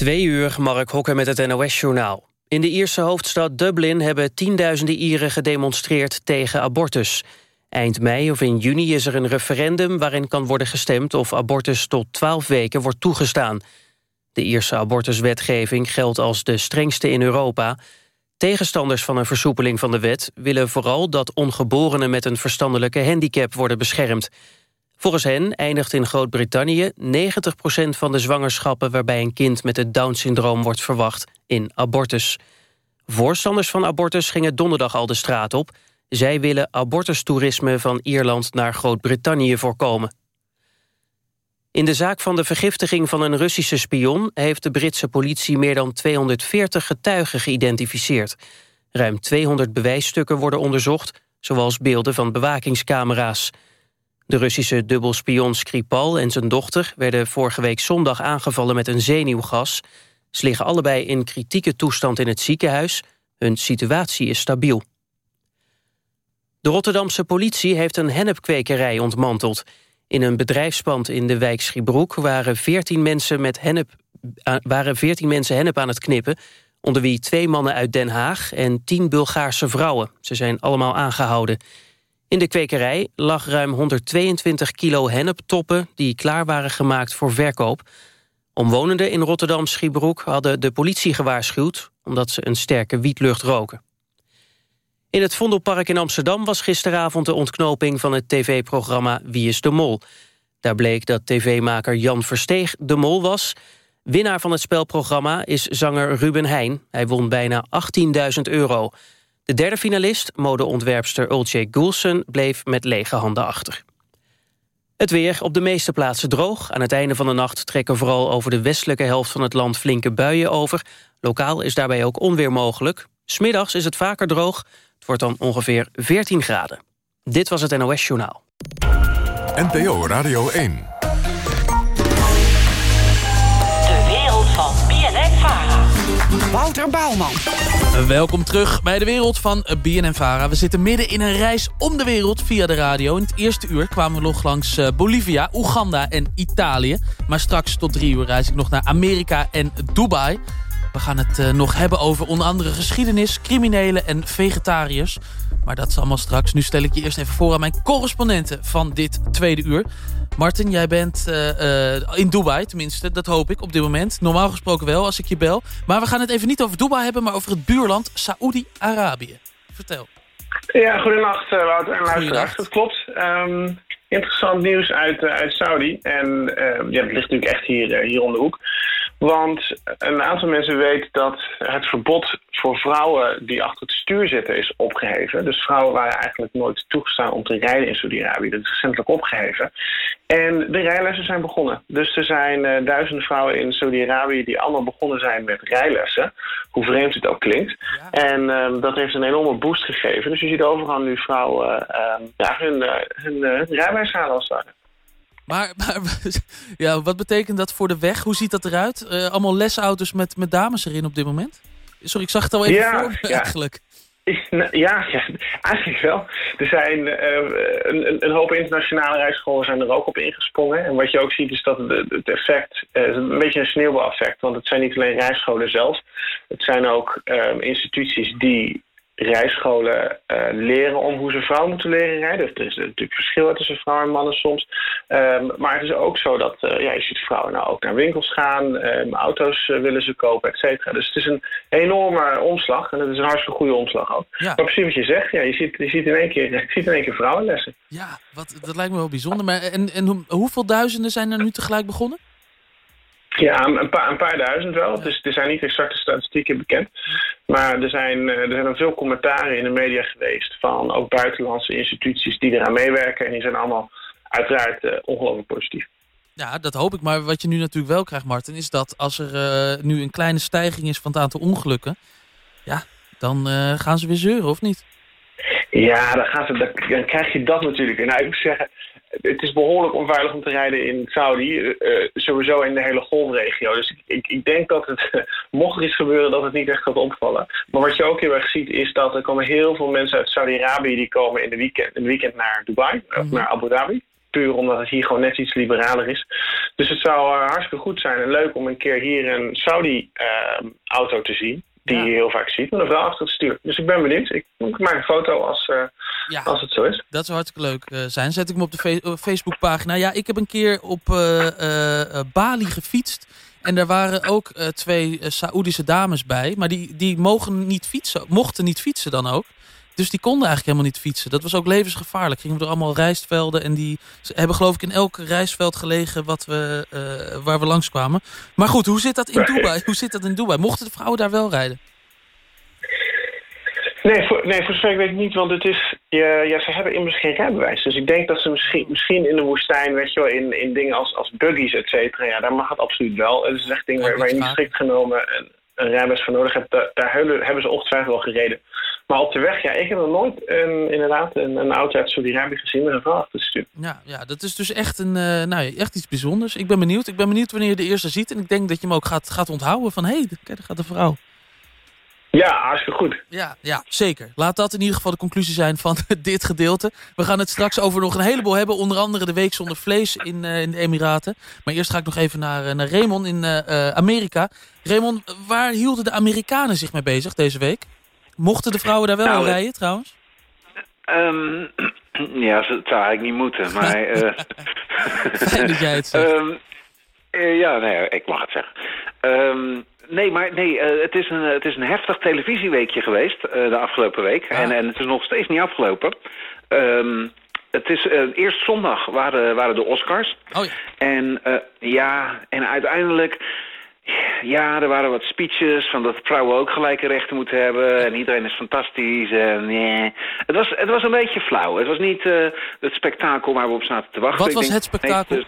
Twee uur, Mark Hokker met het NOS-journaal. In de Ierse hoofdstad Dublin hebben tienduizenden Ieren gedemonstreerd tegen abortus. Eind mei of in juni is er een referendum waarin kan worden gestemd... of abortus tot 12 weken wordt toegestaan. De Ierse abortuswetgeving geldt als de strengste in Europa. Tegenstanders van een versoepeling van de wet willen vooral dat ongeborenen met een verstandelijke handicap worden beschermd. Volgens hen eindigt in Groot-Brittannië 90% van de zwangerschappen... waarbij een kind met het Down-syndroom wordt verwacht in abortus. Voorstanders van abortus gingen donderdag al de straat op. Zij willen abortustoerisme van Ierland naar Groot-Brittannië voorkomen. In de zaak van de vergiftiging van een Russische spion... heeft de Britse politie meer dan 240 getuigen geïdentificeerd. Ruim 200 bewijsstukken worden onderzocht... zoals beelden van bewakingscamera's. De Russische dubbelspion Skripal en zijn dochter... werden vorige week zondag aangevallen met een zenuwgas. Ze liggen allebei in kritieke toestand in het ziekenhuis. Hun situatie is stabiel. De Rotterdamse politie heeft een hennepkwekerij ontmanteld. In een bedrijfspand in de wijk Schiebroek waren 14 mensen, met hennep, uh, waren 14 mensen hennep aan het knippen... onder wie twee mannen uit Den Haag en 10 Bulgaarse vrouwen. Ze zijn allemaal aangehouden. In de kwekerij lag ruim 122 kilo henneptoppen... die klaar waren gemaakt voor verkoop. Omwonenden in Rotterdam-Schiebroek hadden de politie gewaarschuwd... omdat ze een sterke wietlucht roken. In het Vondelpark in Amsterdam was gisteravond de ontknoping... van het tv-programma Wie is de Mol. Daar bleek dat tv-maker Jan Versteeg de Mol was... Winnaar van het spelprogramma is zanger Ruben Heijn. Hij won bijna 18.000 euro. De derde finalist, modeontwerpster Ulce Goulsen, bleef met lege handen achter. Het weer op de meeste plaatsen droog. Aan het einde van de nacht trekken vooral over de westelijke helft van het land flinke buien over. Lokaal is daarbij ook onweer mogelijk. Smiddags is het vaker droog. Het wordt dan ongeveer 14 graden. Dit was het NOS Journaal. NPO Radio 1. Wouter Bouwman. Welkom terug bij de wereld van BNN-Vara. We zitten midden in een reis om de wereld via de radio. In het eerste uur kwamen we nog langs eh, Bolivia, Oeganda en Italië. Maar straks tot drie uur reis ik nog naar Amerika en Dubai. We gaan het uh, nog hebben over onder andere geschiedenis, criminelen en vegetariërs. Maar dat is allemaal straks. Nu stel ik je eerst even voor aan mijn correspondenten van dit tweede uur. Martin, jij bent uh, uh, in Dubai, tenminste, dat hoop ik op dit moment. Normaal gesproken wel, als ik je bel. Maar we gaan het even niet over Dubai hebben, maar over het buurland Saoedi-Arabië. Vertel. Ja, goedenacht Wouter en luisteraars. Dat klopt. Um, interessant nieuws uit, uit Saudi. En uh, ja, het ligt natuurlijk echt hier, hier om de hoek. Want een aantal mensen weet dat het verbod voor vrouwen die achter het stuur zitten is opgeheven. Dus vrouwen waren eigenlijk nooit toegestaan om te rijden in Saudi-Arabië. Dat is recentelijk opgeheven. En de rijlessen zijn begonnen. Dus er zijn uh, duizenden vrouwen in Saudi-Arabië die allemaal begonnen zijn met rijlessen. Hoe vreemd het ook klinkt. Ja. En uh, dat heeft een enorme boost gegeven. Dus je ziet overal nu vrouwen uh, ja, hun, hun, hun rijbewijs halen als het ware. Maar, maar ja, wat betekent dat voor de weg? Hoe ziet dat eruit? Uh, allemaal lesauto's met, met dames erin op dit moment? Sorry, ik zag het al even ja, voor me ja. eigenlijk. Ja, ja, eigenlijk wel. Er zijn uh, een, een, hoop internationale rijscholen zijn er ook op ingesprongen. En wat je ook ziet is dat het, het effect, uh, een beetje een sneeuwbaleffect. Want het zijn niet alleen rijscholen zelf. Het zijn ook instituties die rijscholen uh, leren om hoe ze vrouwen moeten leren rijden. Er is natuurlijk verschil tussen vrouwen en mannen soms. Um, maar het is ook zo dat uh, ja, je ziet vrouwen nou ook naar winkels gaan, um, auto's uh, willen ze kopen, et cetera. Dus het is een enorme omslag en het is een hartstikke goede omslag ook. Ja. Maar precies wat je zegt, ja, je, ziet, je, ziet in één keer, je ziet in één keer vrouwenlessen. Ja, wat, dat lijkt me wel bijzonder. Maar en, en hoe, hoeveel duizenden zijn er nu tegelijk begonnen? Ja, een paar, een paar duizend wel. Dus er zijn niet exacte statistieken bekend. Maar er zijn, er zijn veel commentaren in de media geweest... van ook buitenlandse instituties die eraan meewerken. En die zijn allemaal uiteraard uh, ongelooflijk positief. Ja, dat hoop ik. Maar wat je nu natuurlijk wel krijgt, Martin... is dat als er uh, nu een kleine stijging is van het aantal ongelukken... ja, dan uh, gaan ze weer zeuren, of niet? Ja, dan, gaan ze, dan krijg je dat natuurlijk. En nou, ik moet zeggen, het is behoorlijk onveilig om te rijden in Saudi. Uh, sowieso in de hele golfregio. Dus ik, ik, ik denk dat het, mocht er iets gebeuren, dat het niet echt gaat opvallen. Maar wat je ook heel erg ziet, is dat er komen heel veel mensen uit Saudi-Arabië... die komen in de weekend, in de weekend naar Dubai, mm -hmm. naar Abu Dhabi. puur omdat het hier gewoon net iets liberaler is. Dus het zou hartstikke goed zijn en leuk om een keer hier een Saudi-auto te zien die je heel vaak ziet, met een vrouw achter het stuur. Dus ik ben benieuwd. Ik, ik maak een foto als, uh, als het zo is. Dat zou hartstikke leuk uh, zijn. Zet ik hem op de fe Facebookpagina. Ja, ik heb een keer op uh, Bali gefietst. En daar waren ook twee Saoedische dames bij. Maar die, die mogen niet fietsen, mochten niet fietsen dan ook. Dus die konden eigenlijk helemaal niet fietsen. Dat was ook levensgevaarlijk. Gingen we door allemaal rijstvelden. En die hebben geloof ik in elk rijstveld gelegen wat we, uh, waar we langskwamen. Maar goed, hoe zit dat in Dubai? Hoe zit dat in Dubai? Mochten de vrouwen daar wel rijden? Nee, voor, nee, voor zover ik weet niet, want het is, ja, ja, ze hebben immers geen rijbewijs. Dus ik denk dat ze misschien, misschien in de woestijn, weet je wel, in, in dingen als, als buggies, et cetera, ja, daar mag het absoluut wel. Het is echt dingen waar, waar je niet strikt genomen een, een rijbewijs voor nodig hebt. Daar, daar hebben ze ongetwijfeld wel gereden. Maar op de weg, ja, ik heb nog nooit een, inderdaad een, een auto uit Saudi-Arabië gezien met een vrouw achter stuur. Ja, ja, dat is dus echt, een, uh, nou, echt iets bijzonders. Ik ben benieuwd. Ik ben benieuwd wanneer je de eerste ziet. En ik denk dat je hem ook gaat, gaat onthouden van, hé, hey, kijk, daar gaat de vrouw. Ja, hartstikke goed. Ja, ja, zeker. Laat dat in ieder geval de conclusie zijn van dit gedeelte. We gaan het straks over nog een heleboel hebben. Onder andere de week zonder vlees in, uh, in de Emiraten. Maar eerst ga ik nog even naar, uh, naar Raymond in uh, Amerika. Raymond, waar hielden de Amerikanen zich mee bezig deze week? Mochten de vrouwen daar wel nou, rijden trouwens? Um, ja, het zou eigenlijk niet moeten, maar... uh, Fijn dat jij het zegt. Um, uh, ja, nee, ik mag het zeggen. Um, nee, maar nee, uh, het, is een, het is een heftig televisieweekje geweest de afgelopen week. Ah. En, en het is nog steeds niet afgelopen. het is, eerst zondag waren, waren de Oscars. Oh ja. En ja, en uiteindelijk ja, er waren wat speeches van dat vrouwen ook gelijke rechten moeten hebben. En iedereen is fantastisch. En, nee. het, was, het was een beetje flauw. Het was niet uh, het spektakel waar we op zaten te wachten. Wat was het spektakel? Nee,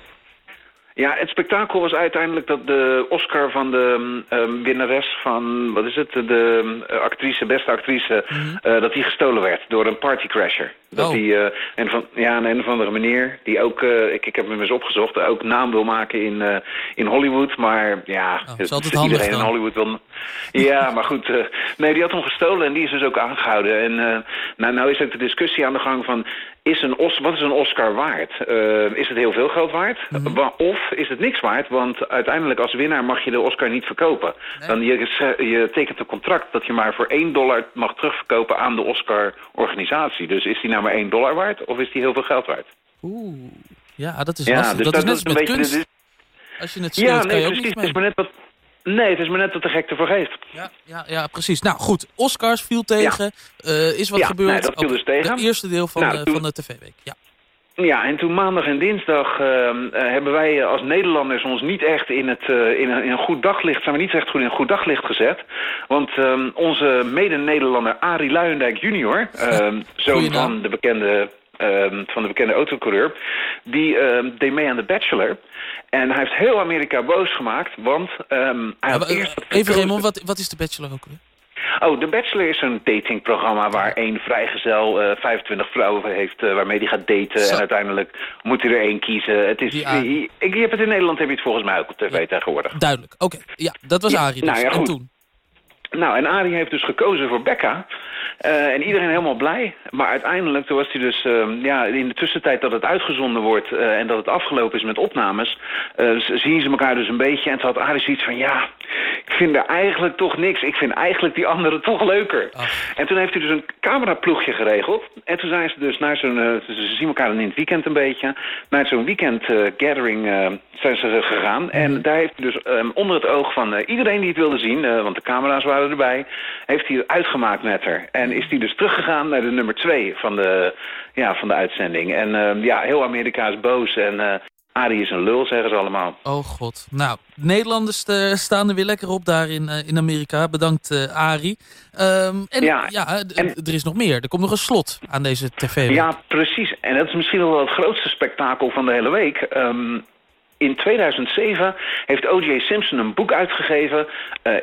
ja, het spektakel was uiteindelijk dat de Oscar van de um, winnares van, wat is het, de uh, actrice, beste actrice, mm -hmm. uh, dat die gestolen werd door een partycrasher. Dat oh. die, uh, en van, ja, een, een of andere meneer, die ook, ik, ik heb hem eens opgezocht, ook naam wil maken in, in Hollywood, maar ja, oh, het, iedereen in Hollywood wil... Ja, maar goed, nee, die had hem gestolen en die is dus ook aangehouden. En nou, nou is ook de discussie aan de gang van, is een Os wat is een Oscar waard? Uh, is het heel veel geld waard? Mm -hmm. Of is het niks waard? Want uiteindelijk als winnaar mag je de Oscar niet verkopen. Nee. Dan je, je tekent een contract dat je maar voor 1 dollar mag terugverkopen aan de Oscar-organisatie. Dus is die nou maar 1 dollar waard of is die heel veel geld waard? Oeh, ja, dat is ja, lastig. Dus dat, dat, is net een beetje, kunst. Als je het speelt, ja, nee, kan je ook precies, niet het is maar net wat, Nee, het is maar net wat de gek ervoor geeft. Ja, ja, ja, precies. Nou goed, Oscars viel tegen. Ja. Uh, is wat ja, gebeurd. Nee, dat viel dus tegen. Het eerste deel van, nou, uh, toen... van de tv-week. Ja. Ja, en toen maandag en dinsdag uh, hebben wij als Nederlanders ons niet echt in, het, uh, in, een, in een goed daglicht, zijn we niet echt goed in een goed daglicht gezet. Want uh, onze mede-Nederlander Arie Luijendijk junior, zoon van de bekende van de bekende autocoureur, die deed mee aan The Bachelor. En hij heeft heel Amerika boos gemaakt, want um, hij had ja, eerst... Even Raymond, wat, wat is The Bachelor ook weer? Oh, The Bachelor is een datingprogramma waar één vrijgezel uh, 25 vrouwen heeft uh, waarmee hij gaat daten. Zo. En uiteindelijk moet hij er één kiezen. Het is, je, je, hebt het in Nederland heb je het volgens mij ook op tv ja. tegenwoordig. Duidelijk, oké. Okay. Ja, dat was ja, Arie dus. Nou ja, en goed. toen? Nou, en Arie heeft dus gekozen voor Becca. Uh, en iedereen helemaal blij. Maar uiteindelijk, toen was hij dus uh, ja, in de tussentijd dat het uitgezonden wordt uh, en dat het afgelopen is met opnames, zien ze elkaar dus een beetje. En toen had Arie zoiets van, ja, ik vind er eigenlijk toch niks. Ik vind eigenlijk die andere toch leuker. Ach. En toen heeft hij dus een cameraploegje geregeld. En toen zijn ze dus naar zo'n, ze zien elkaar dan in het weekend een beetje, naar zo'n weekend gathering zijn ze gegaan. Mm. En daar heeft hij dus um, onder het oog van iedereen die het wilde zien, want de camera's waren erbij, heeft hij het uitgemaakt met haar. En is hij dus teruggegaan naar de nummer twee van de, ja, van de uitzending. En uh, ja, heel Amerika is boos en uh, Arie is een lul, zeggen ze allemaal. Oh god. Nou, Nederlanders uh, staan er weer lekker op daar in, in Amerika. Bedankt Arie. Um, en ja, ja en, er is nog meer. Er komt nog een slot aan deze tv. Ja, precies. En dat is misschien wel het grootste spektakel van de hele week. Um, in 2007 heeft O.J. Simpson een boek uitgegeven,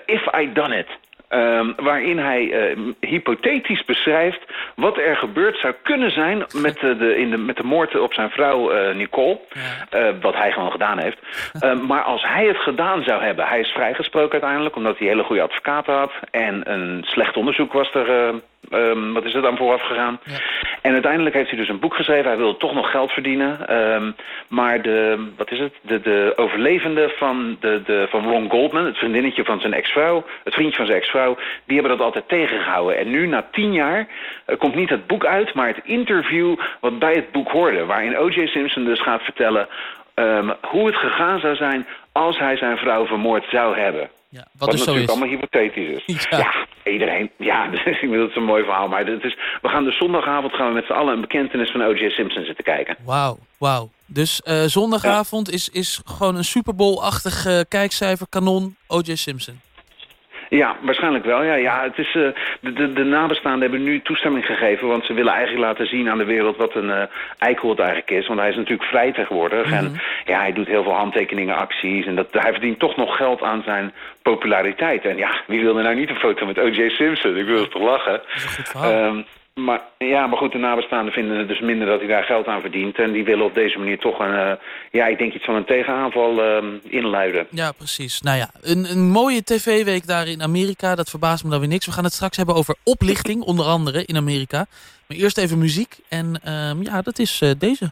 If I Done It. Um, waarin hij uh, hypothetisch beschrijft wat er gebeurd zou kunnen zijn met de, de, in de, met de moord op zijn vrouw uh, Nicole. Ja. Uh, wat hij gewoon gedaan heeft. maar als hij het gedaan zou hebben, hij is vrijgesproken uiteindelijk omdat hij hele goede advocaten had. En een slecht onderzoek was er Ehm, wat is er dan vooraf gegaan? Ja. En uiteindelijk heeft hij dus een boek geschreven. Hij wil toch nog geld verdienen. Ehm, maar de, wat is het? De, de overlevende van, de, de, van Ron Goldman, het vriendinnetje van zijn ex-vrouw, het vriendje van zijn ex-vrouw, die hebben dat altijd tegengehouden. En nu, na tien jaar, eh, komt niet het boek uit, maar het interview wat bij het boek hoorde. Waarin O.J. Simpson dus gaat vertellen ehm, hoe het gegaan zou zijn als hij zijn vrouw vermoord zou hebben. Ja, wat, Wat dus zo natuurlijk is. allemaal hypothetisch is. Ja. Ja, iedereen. Ja, het is een mooi verhaal. Maar het is, we gaan dus zondagavond gaan we met z'n allen een bekentenis van O.J. Simpson zitten kijken. Wauw, wauw. Dus eh, zondagavond is, is gewoon een Super Bowl-achtig eh, kijkcijfer, kanon, O.J. Simpson. Ja, waarschijnlijk wel. Ja, ja, het is, eh, de, de, de nabestaanden hebben nu toestemming gegeven... want ze willen eigenlijk laten zien aan de wereld wat een eh eikel het eigenlijk is. Want hij is natuurlijk vrij tegenwoordig. En ja, hij doet heel veel handtekeningen, acties... en dat, hij verdient toch nog geld aan zijn populariteit. En ja, wie wil er nou niet een foto met O.J. Simpson? Ik wil toch lachen. Dat is een goed verhaal. Maar, ja, maar goed, de nabestaanden vinden het dus minder dat hij daar geld aan verdient. En die willen op deze manier toch een, eh, ja, ik denk iets van een tegenaanval ehm, inluiden. Ja, precies. Nou ja, een, een mooie tv-week daar in Amerika. Dat verbaast me dan weer niks. We gaan het straks hebben over oplichting, onder andere in Amerika. Maar eerst even muziek. En ehm, ja, dat is eh, deze.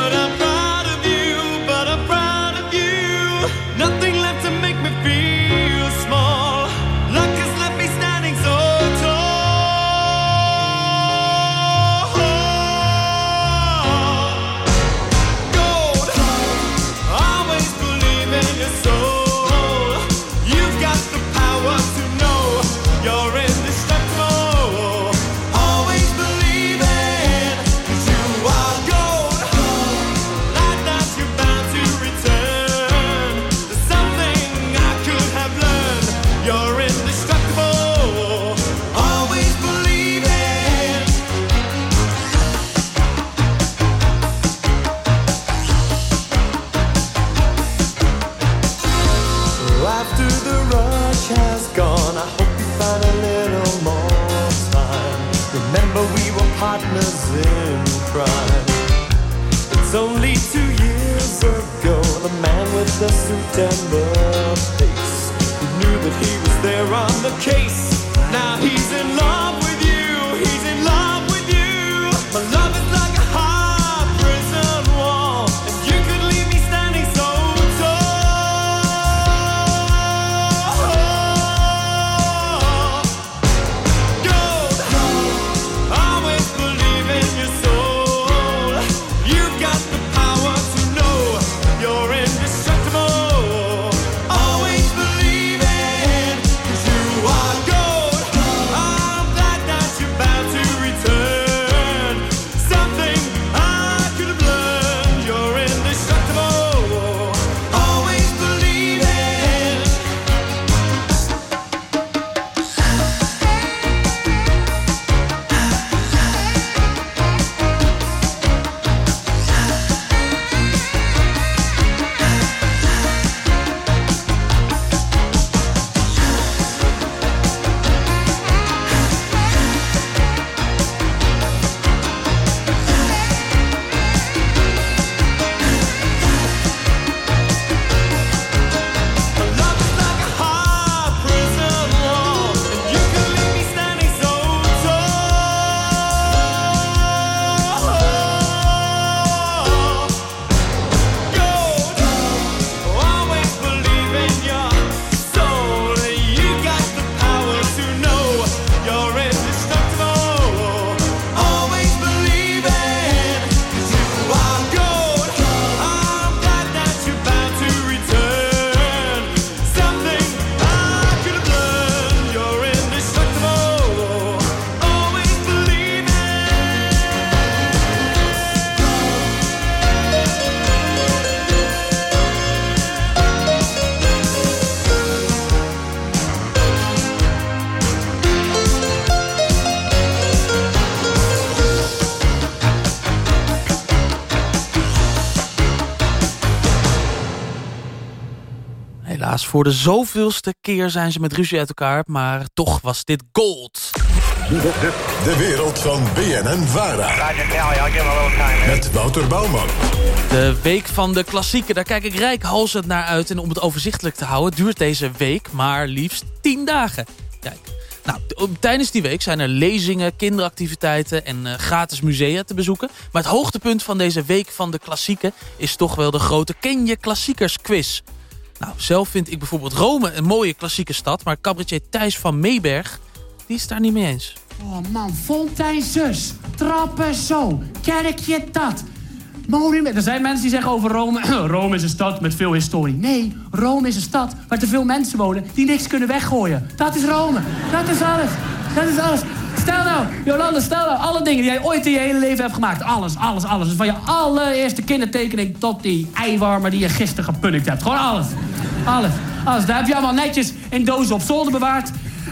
voor de zoveelste keer zijn ze met ruzie uit elkaar... maar toch was dit gold. De wereld van BNN Vara. Met Wouter Bouwman. De week van de klassieken, daar kijk ik rijkhalsend naar uit. En om het overzichtelijk te houden duurt deze week maar liefst 10 dagen. Kijk. Nou, tijdens die week zijn er lezingen, kinderactiviteiten en uh, gratis musea te bezoeken. Maar het hoogtepunt van deze week van de klassieken is toch wel de grote Ken je klassiekers quiz. Nou, zelf vind ik bijvoorbeeld Rome een mooie klassieke stad, maar cabaretier Thijs van Meeberg, die is daar niet mee eens. Oh man, Fontijn zus, trappen zo, kerkje dat. Monument. Er zijn mensen die zeggen over Rome... Rome is een stad met veel historie. Nee, Rome is een stad waar te veel mensen wonen... die niks kunnen weggooien. Dat is Rome. Dat is alles. Dat is alles. Stel nou, Jolanda, stel nou alle dingen die jij ooit in je hele leven hebt gemaakt. Alles, alles, alles. Dus van je allereerste kindertekening tot die eiwarmer die je gisteren gepunnikt hebt. Gewoon alles. Alles. Alles. Daar heb je allemaal netjes in dozen op zolder bewaard.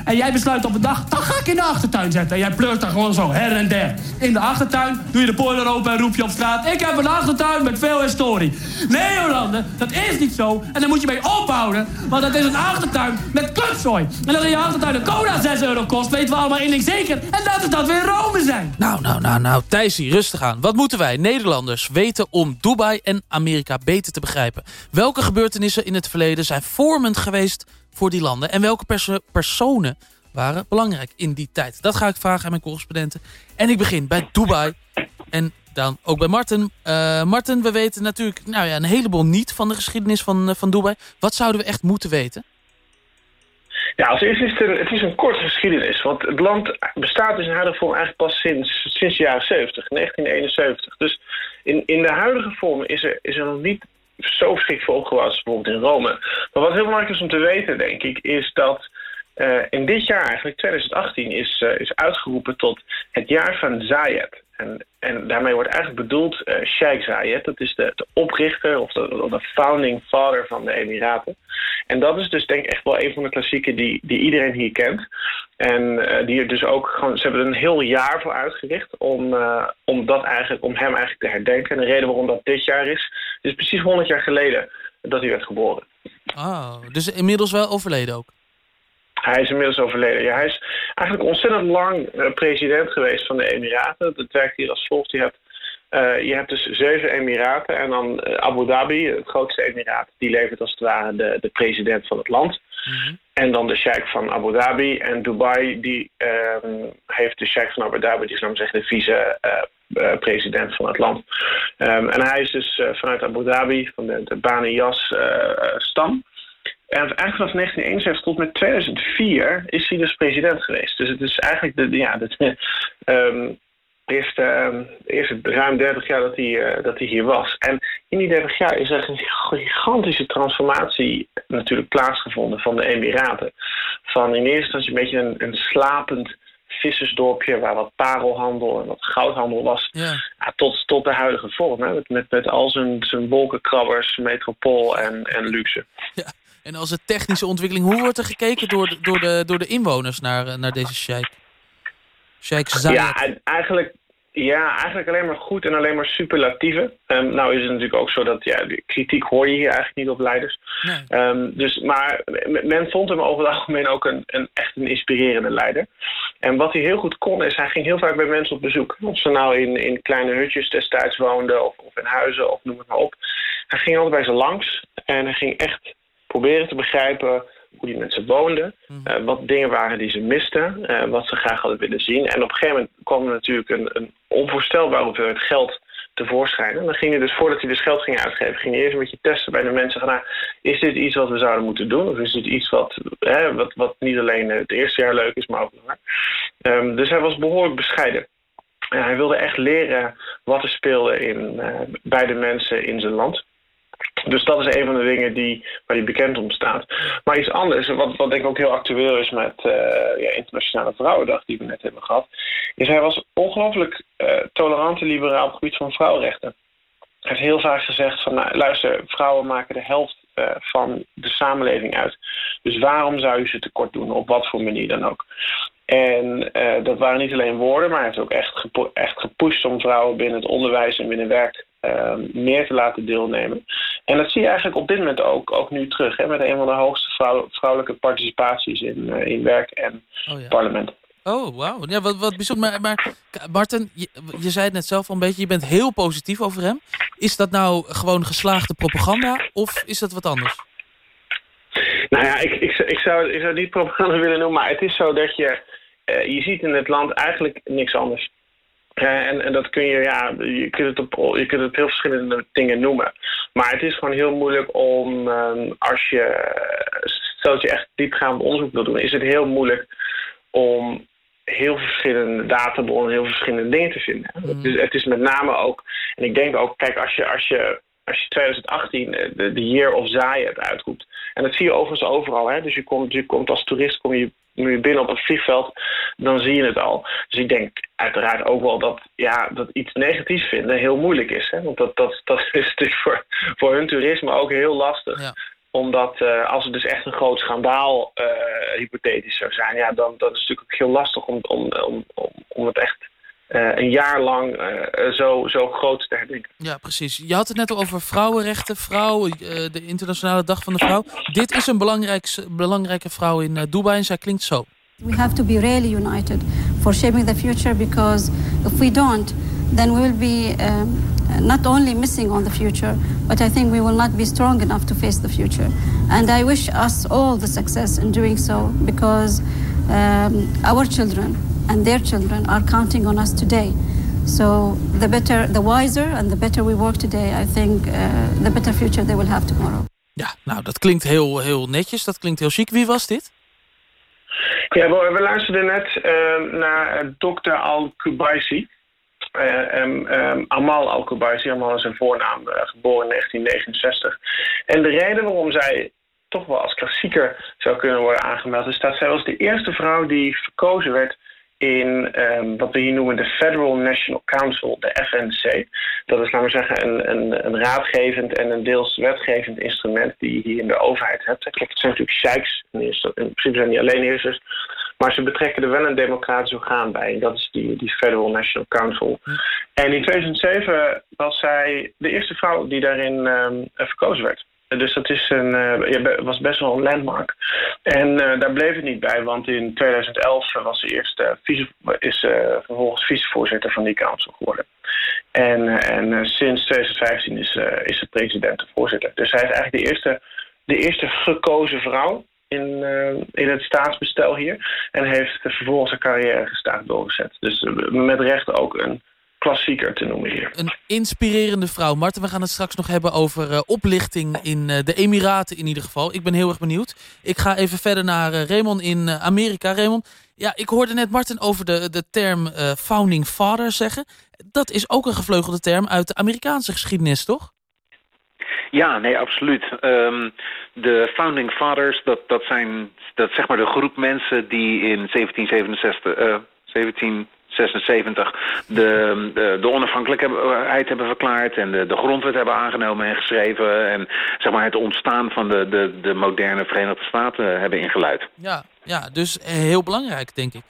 En jij besluit op een dag, dan ga ik in de achtertuin zetten. En jij pleurt daar gewoon zo her en der. In de achtertuin doe je de boiler open en roep je op straat... ik heb een achtertuin met veel historie. Nee, Jolande, dat is niet zo. En daar moet je mee ophouden. Want dat is een achtertuin met kutzooi. En als in je achtertuin een cola 6 euro kost... weten we allemaal één ding zeker. En dat is dat we in Rome zijn. Nou, nou, nou, nou, Thijsie, rustig aan. Wat moeten wij, Nederlanders, weten om Dubai en Amerika beter te begrijpen? Welke gebeurtenissen in het verleden zijn vormend geweest voor die landen? En welke personen waren belangrijk in die tijd? Dat ga ik vragen aan mijn correspondenten. En ik begin bij Dubai en dan ook bij Martin. Uh, Martin, we weten natuurlijk nou ja, een heleboel niet van de geschiedenis van, uh, van Dubai. Wat zouden we echt moeten weten? Ja, als eerste is het een, het is een korte geschiedenis. Want het land bestaat dus in huidige vorm eigenlijk pas sinds, sinds de jaren 70, 1971. Dus in, in de huidige vorm is er, is er nog niet zo verschrikkelijk opgebouwd als bijvoorbeeld in Rome. Maar wat heel belangrijk is om te weten, denk ik, is dat in dit jaar eigenlijk, 2018, is, uh, is uitgeroepen tot het jaar van Zayed. En, en daarmee wordt eigenlijk bedoeld uh, Sheikh Zayed. Dat is de, de oprichter of de, de, founding father van de Emiraten. En dat is dus denk ik echt wel een van de klassieken die, die iedereen hier kent. En die er dus ook gewoon, ze hebben er een heel jaar voor uitgericht om, om, dat eigenlijk, om hem eigenlijk te herdenken. En de reden waarom dat dit jaar is, is precies 100 jaar geleden dat hij werd geboren. Oh, dus inmiddels wel overleden ook? Hij is inmiddels overleden. Ja, hij is eigenlijk ontzettend lang uh, president geweest van de Emiraten. Dat werkt hier als volgt. Je hebt, uh, je hebt dus zeven Emiraten en dan uh, Abu Dhabi, het grootste Emiraat, die levert als het ware de, de president van het land. Mm -hmm. En dan de sheikh van Abu Dhabi. En Dubai, die um, heeft de sheikh van Abu Dhabi, die is namelijk de vice-president van het land. Um, en hij is dus vanuit Abu Dhabi, van de, de Bani Yas stam. En eigenlijk vanaf 1971 tot met 2004 is hij dus president geweest. Dus het is eigenlijk de, ja, de, um, eerste, um, eerste ruim 30 jaar dat hij, uh, dat hij hier was. En in die 30 jaar is er een gigantische transformatie natuurlijk plaatsgevonden van de Emiraten. Van in eerste instantie een beetje een, een slapend vissersdorpje waar wat parelhandel en wat goudhandel was. Ja. Ja, tot, tot de huidige vorm. Hè? Met, met, met al zijn, zijn wolkenkrabbers, metropool en, en luxe. Ja. En als het technische ontwikkeling, hoe wordt er gekeken door de, door de, door de inwoners naar, naar deze sheik? Sheikh Zayed? Ja, eigenlijk, ja, eigenlijk alleen maar goed en alleen maar superlatieven. Um, nou is het natuurlijk ook zo dat ja, de kritiek hoor je hier eigenlijk niet op leiders. Nee. Um, dus, maar men vond hem over het algemeen ook een, een, echt een inspirerende leider. En wat hij heel goed kon is, hij ging heel vaak bij mensen op bezoek. Of ze nou in, in kleine hutjes destijds woonden of, of in huizen of noem het maar op. Hij ging altijd bij ze langs en hij ging echt proberen te begrijpen hoe die mensen woonden. Uh, wat dingen waren die ze misten. Uh, wat ze graag hadden willen zien. En op een gegeven moment kwam er natuurlijk een, een onvoorstelbare hoeveelheid geld tevoorschijn. En dan ging dus, voordat hij dus geld ging uitgeven... ging hij eerst een beetje testen bij de mensen. Van, nou, is dit iets wat we zouden moeten doen? Of is dit iets wat, hè, wat, wat niet alleen het eerste jaar leuk is, maar ook nog um, Dus hij was behoorlijk bescheiden. En hij wilde echt leren wat er speelde in, uh, bij de mensen in zijn land. Dus dat is een van de dingen die, waar hij bekend om staat. Maar iets anders, wat, wat denk ik ook heel actueel is met uh, ja, Internationale Vrouwendag, die we net hebben gehad, is hij was ongelooflijk uh, tolerant en liberaal op het gebied van vrouwenrechten. Hij heeft heel vaak gezegd van, nou, luister, vrouwen maken de helft uh, van de samenleving uit. Dus waarom zou je ze tekort doen, op wat voor manier dan ook. En dat waren niet alleen woorden, maar hij heeft ook echt, gepo echt gepusht om vrouwen binnen het onderwijs en binnen werk ehm, meer te laten deelnemen. En dat zie je eigenlijk op dit moment ook, ook nu terug, hè, met een van de hoogste vrouwelijke participaties in, in werk en oh, ja. parlement. Oh, wauw. Ja, wat, wat bijzonder. Maar, maar Martin, je, je, zei het net zelf al een beetje, je bent heel positief over hem. Is dat nou gewoon geslaagde propaganda of is dat wat anders? Nou ja, ik, ik, ik, zou, ik zou niet propaganda willen noemen, maar het is zo dat je, uh, je ziet in het land eigenlijk niks anders. Uh, en, en dat kun je, ja, je kunt, het op, je kunt het heel verschillende dingen noemen. Maar het is gewoon heel moeilijk om, uh, als je, stel dat je echt diepgaand onderzoek wil doen, is het heel moeilijk om heel verschillende databronnen, heel verschillende dingen te vinden. Mm. Dus het is met name ook, en ik denk ook, kijk, als je, als je, als je 2018 eh, de, de Year of Zayed uitroept, en dat zie je overigens overal, hè? dus je komt, je komt als toerist, kom je nu binnen op het vliegveld, dan zie je het al. Dus ik denk uiteraard ook wel dat, ja, dat iets negatiefs vinden heel moeilijk is. Hè? Want dat, dat, dat is natuurlijk voor, voor hun toerisme ook heel lastig. Ja omdat uh, als het dus echt een groot schandaal uh, hypothetisch zou zijn... Ja, dan, dan is het natuurlijk ook heel lastig om, om, om, om het echt uh, een jaar lang zo, zo groot te herdenken. Ja, precies. Je had het net al over vrouwenrechten, vrouwen, de Internationale Dag van de Vrouw. Dit is een belangrijk, belangrijke vrouw in Dubai en zij klinkt zo. We have to be really united for shaping the future because if we don't, then we will be... Um, not only missing on the future, but I think we will not be strong enough to face the future. And I wish us all the success in doing so because um, our children and their children are counting on us today. So the better, the wiser and the better we work today, I think uh, the better future they will have tomorrow. Ja, nou dat klinkt heel, heel netjes, dat klinkt heel chic. Wie was dit? Ja, we, we luisterden net uh, naar Dr. Al-Kubaisi. Uh, Amal Al-Kubaisi, Amal is zijn voornaam, uh, geboren in 1969. En de reden waarom zij toch wel als klassieker zou kunnen worden aangemeld... is dat zij was de eerste vrouw die verkozen werd in um, wat we hier noemen de Federal National Council, de FNC. Dat is, laten we zeggen, een, een, een raadgevend en een deels wetgevend instrument die je hier in de overheid hebt. Kijk, het zijn natuurlijk sheiks, in principe zijn die alleen eersters, maar ze betrekken er wel een democratisch orgaan bij. En dat is die, die Federal National Council. En in 2007 was zij de eerste vrouw die daarin um, verkozen werd. Dus dat is een, uh, was best wel een landmark. En uh, daar bleef het niet bij, want in 2011 was ze eerst uh, vice, is vervolgens vicevoorzitter van die council geworden. En, en sinds 2015 is, is ze president of voorzitter. Dus zij is eigenlijk de eerste, de eerste gekozen vrouw in, in het staatsbestel hier. En heeft vervolgens haar carrière gestaag doorgezet. Dus met recht ook een klassieker te noemen hier. Een inspirerende vrouw. Marten, we gaan het straks nog hebben over uh, oplichting in uh, de Emiraten in ieder geval. Ik ben heel erg benieuwd. Ik ga even verder naar uh, Raymond in Amerika. Raymond, ja, ik hoorde net Martin over de, de term founding father zeggen. Dat is ook een gevleugelde term uit de Amerikaanse geschiedenis, toch? Ja, nee, absoluut. Um, de Founding Fathers, dat, dat zijn dat zeg maar de groep mensen die in 1767, 17 76 de, de, de, onafhankelijkheid hebben verklaard... en de, de grondwet hebben aangenomen en geschreven... en zeg maar, het ontstaan van de, de, de moderne Verenigde Staten hebben ingeluid. Ja, ja, dus heel belangrijk, denk ik.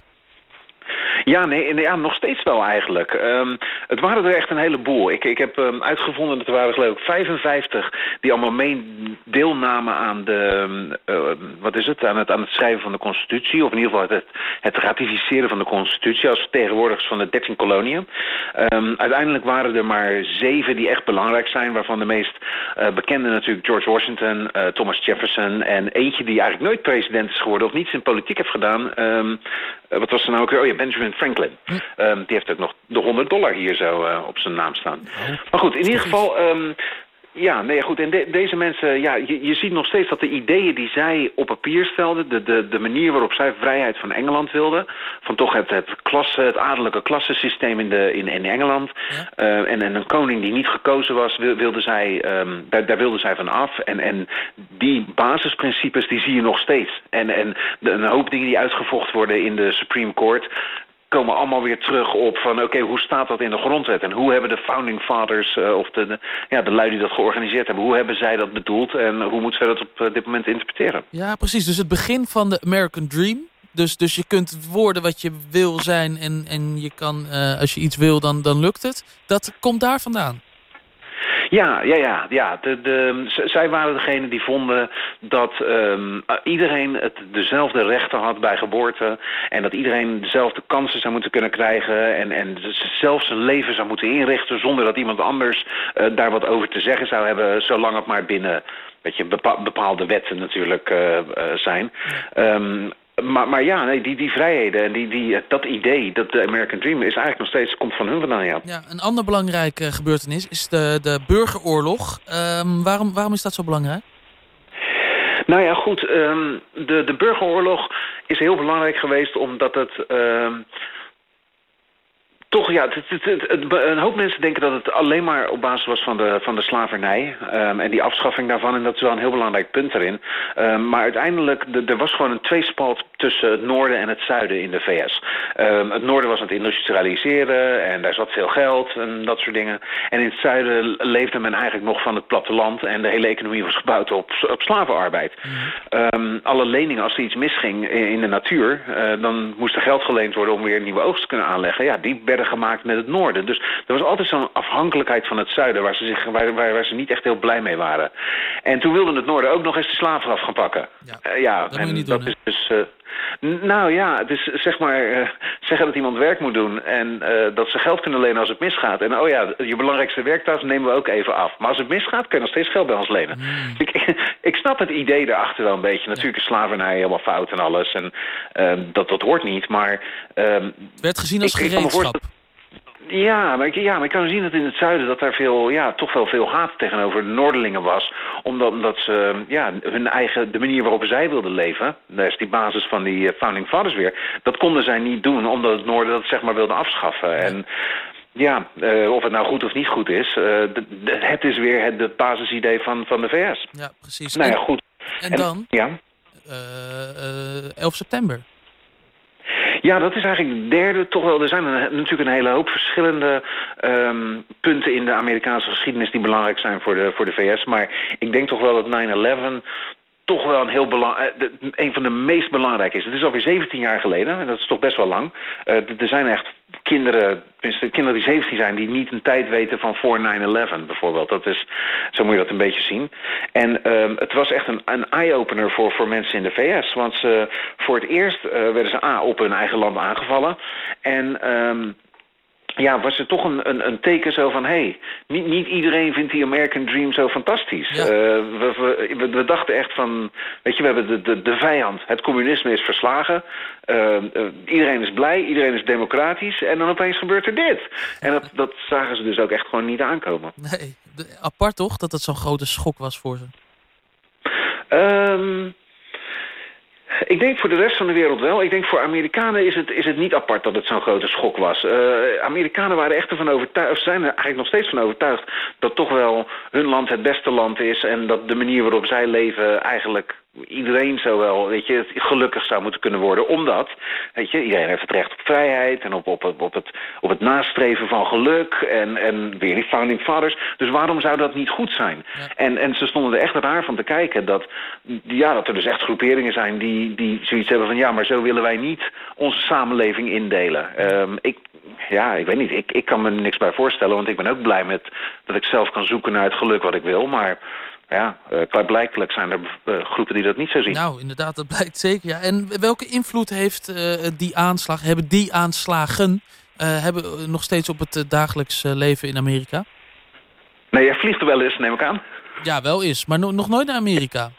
Ja, nee, ja, nog steeds wel eigenlijk. Um, het waren er echt een heleboel. Ik, ik heb um, uitgevonden dat er waren geloof ik 55 die allemaal mee deelnamen aan de, uh, wat is het, aan het, aan het schrijven van de constitutie. Of in ieder geval het, het ratificeren van de constitutie als vertegenwoordigers van de 13 koloniën. Uiteindelijk waren er maar zeven die echt belangrijk zijn, waarvan de meest uh, bekende natuurlijk George Washington, uh, Thomas Jefferson en eentje die eigenlijk nooit president is geworden of niets in politiek heeft gedaan. Wat was er nou ook weer? Oh ja, Benjamin Franklin. Um, die heeft ook nog de 100 dollar hier zo uh, op zijn naam staan. Maar goed, in ieder geval... Um, ja, nee, goed. En de, deze mensen, ja, je, je ziet nog steeds dat de ideeën die zij op papier stelden, de, de, de manier waarop zij vrijheid van Engeland wilden, van toch het, het, klasse, het adellijke klassensysteem in, de, in, in Engeland, ja. uh, en, en een koning die niet gekozen was, wilde zij, um, daar, daar wilden zij van af. En, en die basisprincipes, die zie je nog steeds. En, en de, een hoop dingen die uitgevochten worden in de Supreme Court, komen allemaal weer terug op van oké, hoe staat dat in de grondwet? En hoe hebben de founding fathers uh, of de, ja, de lui die dat georganiseerd hebben, hoe hebben zij dat bedoeld en hoe moeten zij dat op uh, dit moment interpreteren? Ja, precies. Dus het begin van de American Dream. Dus, dus je kunt worden wat je wil zijn en, en je kan, uh, als je iets wil, dan, dan lukt het. Dat komt daar vandaan. Ja, ja, ja. ja. De, de, zij waren degene die vonden dat um, iedereen het dezelfde rechten had bij geboorte. En dat iedereen dezelfde kansen zou moeten kunnen krijgen. En, en zelfs zijn leven zou moeten inrichten zonder dat iemand anders uh, daar wat over te zeggen zou hebben. Zolang het maar binnen weet je, bepaalde wetten natuurlijk uh, uh, zijn. Um, maar, maar ja, nee, die, die vrijheden en die, die, dat idee, dat de American Dream... is eigenlijk nog steeds, komt van hun vandaan, ja. ja een ander belangrijke gebeurtenis is de, de burgeroorlog. Um, waarom, waarom is dat zo belangrijk? Nou ja, goed. Um, de, de burgeroorlog is heel belangrijk geweest omdat het... Um, toch, ja, het, het, een hoop mensen denken dat het alleen maar op basis was van de, van de slavernij. Um, en die afschaffing daarvan, en dat is wel een heel belangrijk punt erin. Um, maar uiteindelijk, de, er was gewoon een tweespalt tussen het noorden en het zuiden in de VS. Um, het noorden was aan het industrialiseren en daar zat veel geld en dat soort dingen. En in het zuiden leefde men eigenlijk nog van het platteland en de hele economie was gebouwd op, op slavenarbeid. Mm. alle leningen, als er iets misging in de natuur, uh, dan moest er geld geleend worden om weer nieuwe oogst te kunnen aanleggen. Ja, die werden gemaakt met het noorden. Dus er was altijd zo'n afhankelijkheid van het zuiden... Waar ze, zich, waar, waar, waar, ze niet echt heel blij mee waren. En toen wilde het noorden ook nog eens de slaven af gaan pakken. Ja, uh, ja dat, en dat is dus... Nou ja, het is zeg maar uh, zeggen dat iemand werk moet doen en uh, dat ze geld kunnen lenen als het misgaat. En oh ja, je belangrijkste werktas nemen we ook even af. Maar als het misgaat, kun je nog steeds geld bij ons lenen. Mm. Ik, ik, ik, snap het idee daarachter wel een beetje. Natuurlijk is slavernij helemaal fout en alles. En uh, dat, dat hoort niet, maar... het werd gezien als gereedschap. Ja maar, ik, ja, maar ik kan zien dat in het zuiden dat daar veel, ja, toch wel veel haat tegenover de Noorderlingen was. Omdat, omdat ze ja, hun eigen, de manier waarop zij wilden leven, daar is die basis van die uh, Founding Fathers weer, dat konden zij niet doen omdat het Noorden dat zeg maar wilde afschaffen. En ja, uh, of het nou goed of niet goed is, uh, het is weer het, het basisidee van, van de VS. Ja, precies. Nou ja, goed. En, en dan? Ja? 11 september. Ja, dat is eigenlijk de derde. Toch wel, er zijn een, natuurlijk een hele hoop verschillende um, punten in de Amerikaanse geschiedenis die belangrijk zijn voor de, voor de VS. Maar ik denk toch wel dat 9-11 toch wel een heel belangrijk, eh, een van de meest belangrijke is. Het is alweer 17 jaar geleden en dat is toch best wel lang. Uh, er zijn echt kinderen, kinderen die 17 zijn, die niet een tijd weten van voor 9-11 bijvoorbeeld. Dat is, zo moet je dat een beetje zien. En um, het was echt een, een eye-opener voor, voor mensen in de VS. Want ze, voor het eerst uh, werden ze A, op hun eigen land aangevallen. En... Um, ja, was er toch een, een, een teken zo van... hé, hey, niet, niet iedereen vindt die American Dream zo fantastisch. Ja. Uh, we, we, we, dachten echt van... weet je, we hebben de, de, de vijand. Het communisme is verslagen. Uh, uh, iedereen is blij, iedereen is democratisch. En dan opeens gebeurt er dit. En dat, dat zagen ze dus ook echt gewoon niet aankomen. Nee, apart toch dat het zo'n grote schok was voor ze? Um, ik denk voor de rest van de wereld wel. Ik denk voor Amerikanen is het, is het niet apart dat het zo'n grote schok was. Uh, Amerikanen waren echt ervan overtuigd, zijn er eigenlijk nog steeds van overtuigd... dat toch wel hun land het beste land is... en dat de manier waarop zij leven eigenlijk iedereen zo wel, weet je, gelukkig zou moeten kunnen worden. Omdat, weet je, iedereen heeft het recht op vrijheid en op, op, op, op, het, op het nastreven van geluk en, en weer die founding fathers. Dus waarom zou dat niet goed zijn? En, en ze stonden er echt raar van te kijken dat, ja, dat er dus echt groeperingen zijn die, die zoiets hebben van ja, maar zo willen wij niet onze samenleving indelen. Um, ik, ja, ik weet niet, ik, ik kan me niks bij voorstellen, want ik ben ook blij met dat ik zelf kan zoeken naar het geluk wat ik wil, maar ja, uh, klaarblijkelijk zijn er uh, groepen die dat niet zo zien. Nou, inderdaad, dat blijkt zeker. Ja. En welke invloed heeft uh, die aanslag, hebben die aanslagen hebben nog steeds op het dagelijks leven in Amerika? Nee, jij vliegt er wel eens, neem ik aan. Ja, wel eens, maar no nog nooit naar Amerika.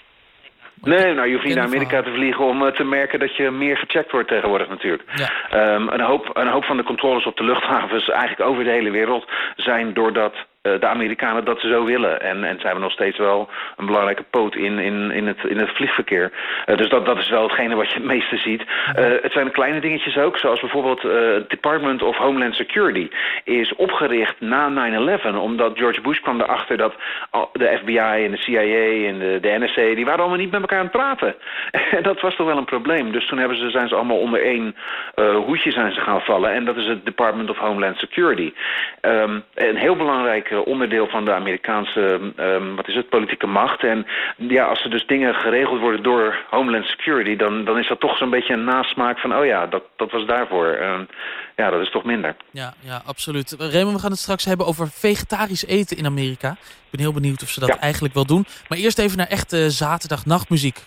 Nee, nou, je hoeft niet naar Amerika te vliegen om te merken dat je meer gecheckt wordt tegenwoordig natuurlijk. Ja. Um, een, hoop, een hoop van de controles op de luchthavens, eigenlijk over de hele wereld, zijn doordat de Amerikanen dat ze zo willen. En, en ze hebben nog steeds wel een belangrijke poot in, in, in, het, in het vliegverkeer. Uh, dus dat, dat is wel hetgene wat je het meeste ziet. Uh, het zijn kleine dingetjes ook, zoals bijvoorbeeld het Department of Homeland Security is opgericht na 9-11. Omdat George Bush kwam erachter dat de FBI en de CIA en de, de NSA... die waren allemaal niet met elkaar aan het praten. en dat was toch wel een probleem. Dus toen hebben ze, zijn ze allemaal onder één hoedje zijn ze gaan vallen. En dat is het Department of Homeland Security. Um, een heel belangrijk belangrijk onderdeel van de Amerikaanse ehm, wat is het, politieke macht. En ja, als er dus dingen geregeld worden door Homeland Security... dan, dan is dat toch zo'n beetje een nasmaak van... oh ja, dat, dat was daarvoor. Ja, dat is toch minder. Ja, ja absoluut. Raymond, we gaan het straks hebben over vegetarisch eten in Amerika. Ik ben heel benieuwd of ze dat eigenlijk wel doen. Maar eerst even naar echte zaterdagnachtmuziek.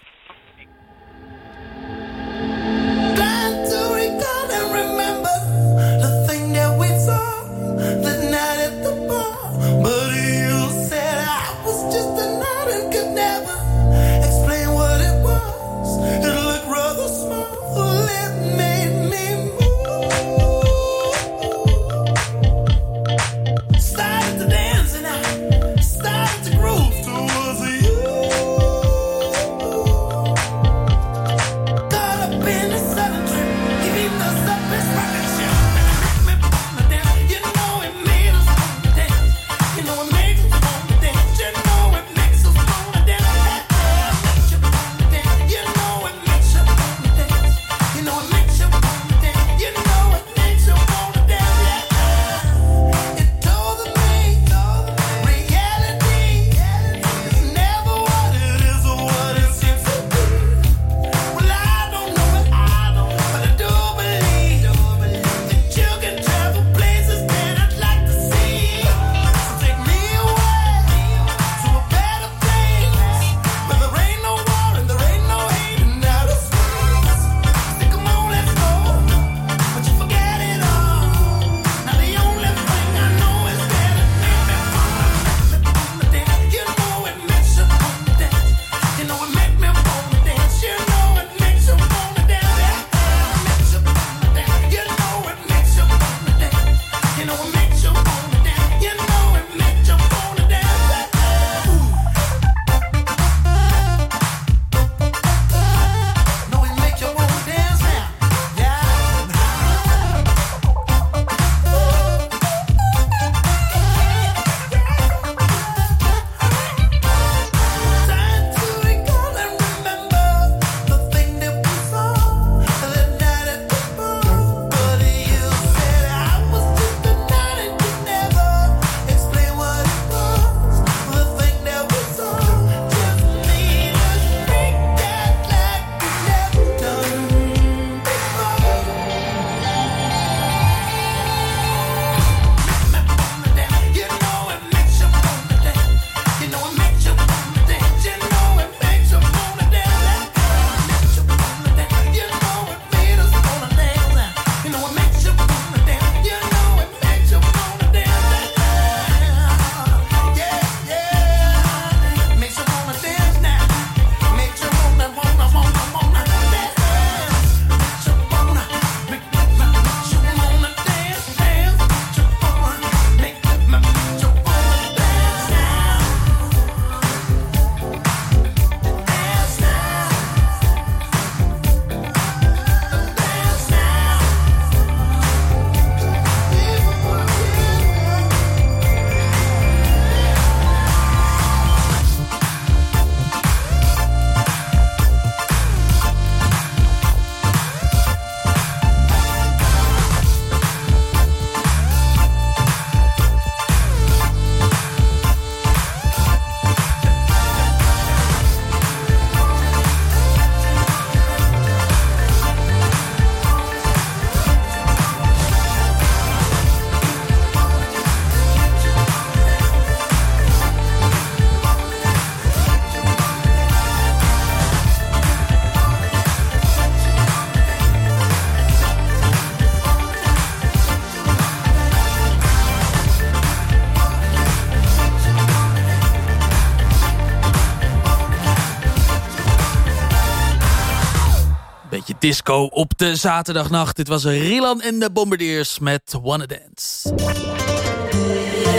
Disco op de zaterdagnacht. Dit was Rilan en de Bombardiers met Wanna Dance.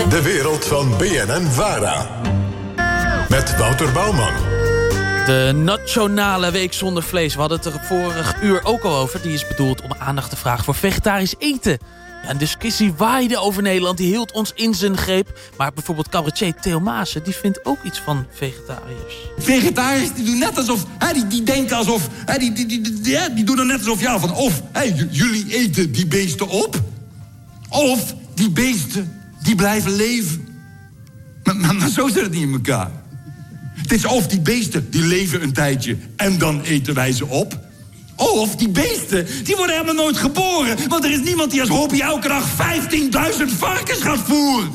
De wereld van BNN Vara. Met Wouter Bouwman. De Nationale Week Zonder Vlees. We hadden het er vorig uur ook al over. Die is bedoeld om aandacht te vragen voor vegetarisch eten. Ja, een discussie waaide over Nederland. Die hield ons in zijn greep. Maar bijvoorbeeld cabaretier Theo die vindt ook iets van vegetariërs. Vegetariërs die doen net alsof... Hè, die, die denken alsof... Hè, die, die, die, die, die doen er net alsof... Ja, van of hè, jullie eten die beesten op... of die beesten die blijven leven. Maar, maar, maar zo zit het niet in elkaar. Het is of die beesten, die leven een tijdje en dan eten wij ze op. Of die beesten, die worden helemaal nooit geboren. Want er is niemand die als hobby elke dag 15.000 varkens gaat voeren.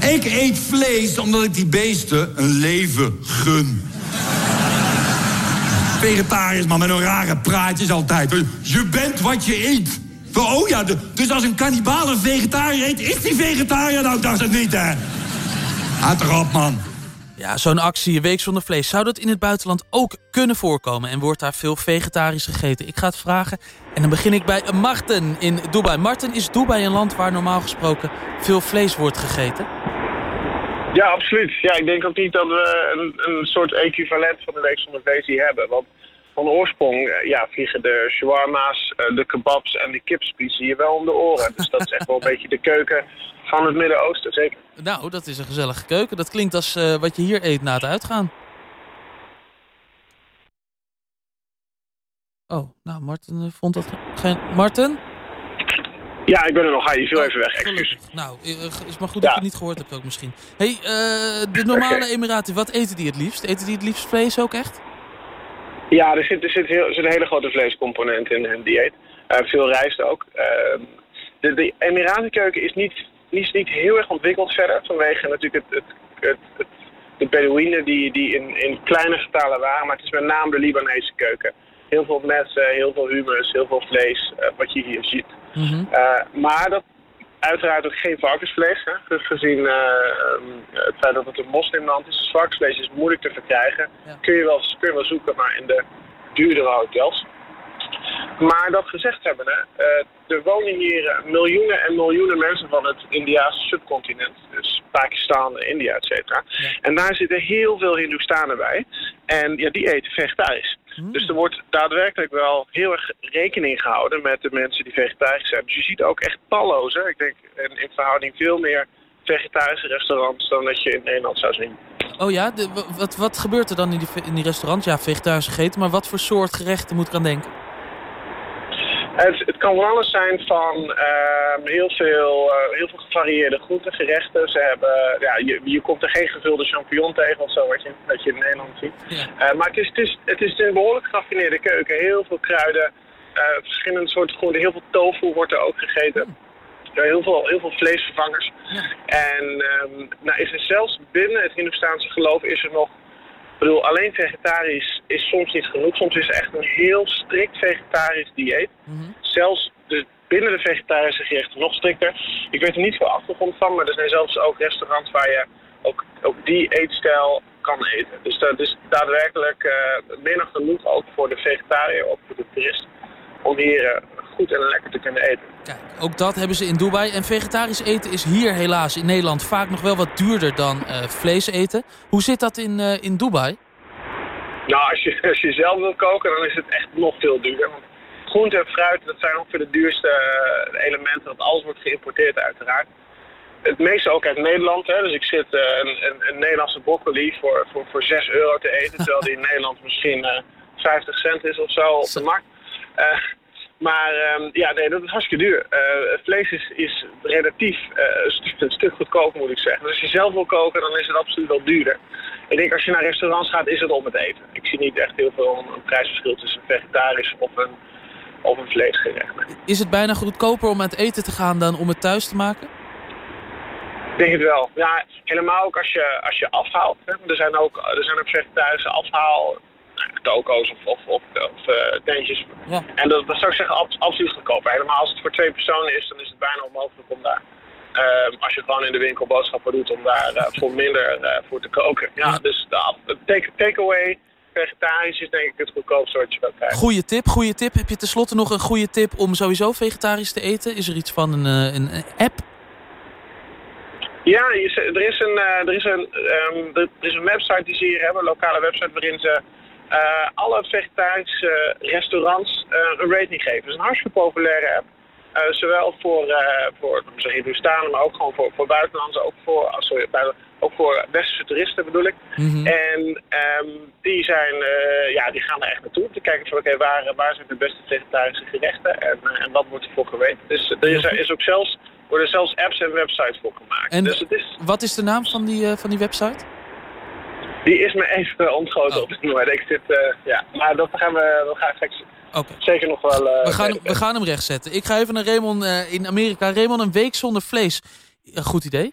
Ik eet vlees omdat ik die beesten een leven gun. Vegetariërs, man, met een rare praatjes altijd. Je bent wat je eet. Oh ja, dus als een kannibaal een vegetariër eet, is die vegetariër? Nou, ik dacht het niet, hè. Houd erop, man. Ja, zo'n actie, een week zonder vlees, zou dat in het buitenland ook kunnen voorkomen? En wordt daar veel vegetarisch gegeten? Ik ga het vragen. En dan begin ik bij Marten in Dubai. Marten, is Dubai een land waar normaal gesproken veel vlees wordt gegeten? Ja, absoluut. Ja, ik denk ook niet dat we een, een soort equivalent van de week zonder vlees hier hebben. Want van oorsprong eh, ja, vliegen de shawarma's, eh, de kebabs en de kipspies hier wel om de oren. Dus dat is echt wel een beetje de keuken van het Midden-Oosten, zeker. Nou, dat is een gezellige keuken. Dat klinkt als eh, wat je hier eet na het uitgaan. Oh, nou, Marten eh, vond dat ge- geen... Marten? Ja, ik ben er nog. Hij viel even weg. Excuus. Nou, eh, is maar goed Ja. dat je het niet gehoord hebt ook misschien. hey, de normale Emiraten, wat eten die het liefst? Eten die het liefst vlees ook echt? Ja, er zit, er zit, heel, er zit een hele grote vleescomponent in hun dieet. Eh, veel rijst ook. Ehm, de, de Emiratenkeuken is niet, niet, niet heel erg ontwikkeld verder. Vanwege natuurlijk het, het, het, het- de Bedouinen die, die in, in kleine getalen waren. Maar het is met name de Libanese keuken. Heel veel messen, heel veel humus, heel veel vlees. eh, wat je hier ziet. Eh, maar dat uiteraard ook geen varkensvlees. Hè. Dus gezien eh, ehm, het feit dat het een moslimland is, dus varkensvlees is moeilijk te verkrijgen. Kun, je wel, kun je wel zoeken, maar in de duurdere hotels. Maar dat gezegd hebben, hè, eh, er wonen hier miljoenen en miljoenen mensen van het Indiase subcontinent. Dus Pakistan, India, et cetera. En daar zitten heel veel Hindoestanen bij. En ja, die eten vegetarisch. Dus er wordt daadwerkelijk wel heel erg rekening gehouden met de mensen die vegetarisch zijn. Dus je ziet ook echt talloze, hè. ik denk in, in verhouding veel meer vegetarische restaurants dan dat je in Nederland zou zien. Oh ja, de- wa- wat, wat gebeurt er dan in die, in die restaurants? Ja, vegetarisch gegeten, maar wat voor soort gerechten moet ik aan denken? Het, het kan van alles zijn van ehm, heel, veel, eh, heel veel gevarieerde groentegerechten. Ze hebben, ja, je, je komt er geen gevulde champignon tegen of zo, wat je, wat je in Nederland ziet. Eh, maar het is, het, is, het is een behoorlijk geraffineerde keuken. Heel veel kruiden, eh, verschillende soorten groenten. Heel veel tofu wordt er ook gegeten. Ja, heel, veel, heel veel vleesvervangers. En ehm, nou is er zelfs binnen het Hindoestaanse geloof is er nog ik bedoel, alleen vegetarisch is soms niet genoeg. Soms is echt een heel strikt vegetarisch dieet. Zelfs de, binnen de vegetarische gerechten nog strikter. Ik weet er niet veel achtergrond van, maar er zijn zelfs ook restaurants waar je ook, ook die eetstijl kan eten. Dus dat is daadwerkelijk eh meer dan genoeg ook voor de vegetariër of voor de toerist. Om hier eh, goed en lekker te kunnen eten. Ook dat hebben ze in Dubai. En vegetarisch eten is hier helaas in Nederland vaak nog wel wat duurder dan eh, vlees eten. Hoe zit dat in, eh, in Dubai? Nou, als je, als je zelf wil koken, dan is het echt nog veel duurder. Want groente en fruit, dat zijn ongeveer de duurste eh, elementen. Want alles wordt geïmporteerd uiteraard. Het meeste ook uit Nederland. Hè. Dus ik zit een, een, een Nederlandse broccoli voor, voor, voor 6 euro te eten. Terwijl die in Nederland misschien eh 50 cent is of zo op de markt. Eh, maar ehm, ja, nee, dat is hartstikke duur. Eh, vlees is, is relatief eh, een, stuk, een stuk goedkoper, moet ik zeggen. Dus als je zelf wil koken, dan is het absoluut wel duurder. Ik denk als je naar restaurants gaat, is het om het eten. Ik zie niet echt heel veel een, een prijsverschil tussen een vegetarisch of een, of een vleesgerecht. Is het bijna goedkoper om uit eten te gaan dan om het thuis te maken? Ik denk het wel. Ja, helemaal ook als je, als je afhaalt. Hè. Er, zijn ook, er zijn ook vegetarische afhaal, toko's of, of, of, of eh, tentjes. Ja. En dat, dat zou ik zeggen ab- absoluut goedkoper. Helemaal als het voor twee personen is, dan is het bijna onmogelijk om daar... ehm, als je gewoon in de winkel boodschappen doet om daar eh, voor minder eh, voor te koken. Ja, dus de af- het take- takeaway vegetarisch is denk ik het goedkoopste wat je kan krijgen. Goeie tip, goede tip. Heb je tenslotte nog een goede tip om sowieso vegetarisch te eten? Is er iets van een, eh, een app? Ja, er is, een, eh, er, is een, ehm, er is een website die ze hier hebben, een lokale website, waarin ze eh, alle vegetarische restaurants eh, een rating geven. Het is een hartstikke populaire app. Eh, zowel voor, eh voor zeg, Hindoestanen, maar ook gewoon voor, voor buitenlandse, ook voor, ah, sorry, ook voor westerse toeristen bedoel ik. En ehm, die, zijn, eh, ja, die gaan er echt naartoe om te kijken van oké, waar, waar zijn de beste vegetarische gerechten en, eh, en wat wordt ervoor geweten. Dus er is, er is ook zelfs worden zelfs apps en websites voor gemaakt. En dus het is, wat is de naam van die, eh, van die website? Die is me even ontgoten Oh. op het moment. Ik zit, eh, ja. Maar dat gaan we, dat gaan we straks Oké. zeker nog wel... eh, We gaan, hem, weten. we gaan hem rechtzetten. Ik ga even naar Raymond eh, in Amerika. Raymond, een week zonder vlees. Een goed idee.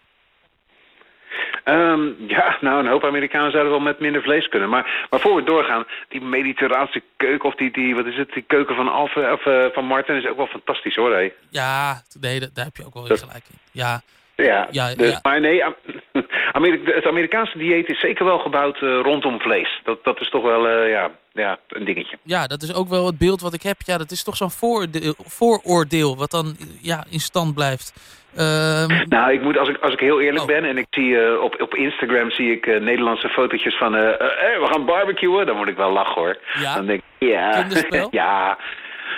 Ehm, ja, nou, een hoop Amerikanen zouden wel met minder vlees kunnen. Maar, maar voor we doorgaan, die mediterraanse keuken, of die, die wat is het, die keuken van, Alve, of, eh, van Martin is ook wel fantastisch hoor. Hé. Ja, nee, da- daar heb je ook wel weer gelijk in. Ja, Ja, Ja, dus, ja. maar nee, Amerika, het Amerikaanse dieet is zeker wel gebouwd eh, rondom vlees. Dat, dat is toch wel eh, ja, ja, een dingetje. ja, dat is ook wel het beeld wat ik heb. Ja, dat is toch zo'n vooroordeel, vooroordeel wat dan ja, in stand blijft. Ehm, Nou, ik moet, als ik, als ik heel eerlijk Oh. ben en ik zie eh, op, op Instagram zie ik Nederlandse fotootjes van eh, we gaan barbecuen, dan moet ik wel lachen hoor. Ja? Dan denk ik, ja. Kinderspel?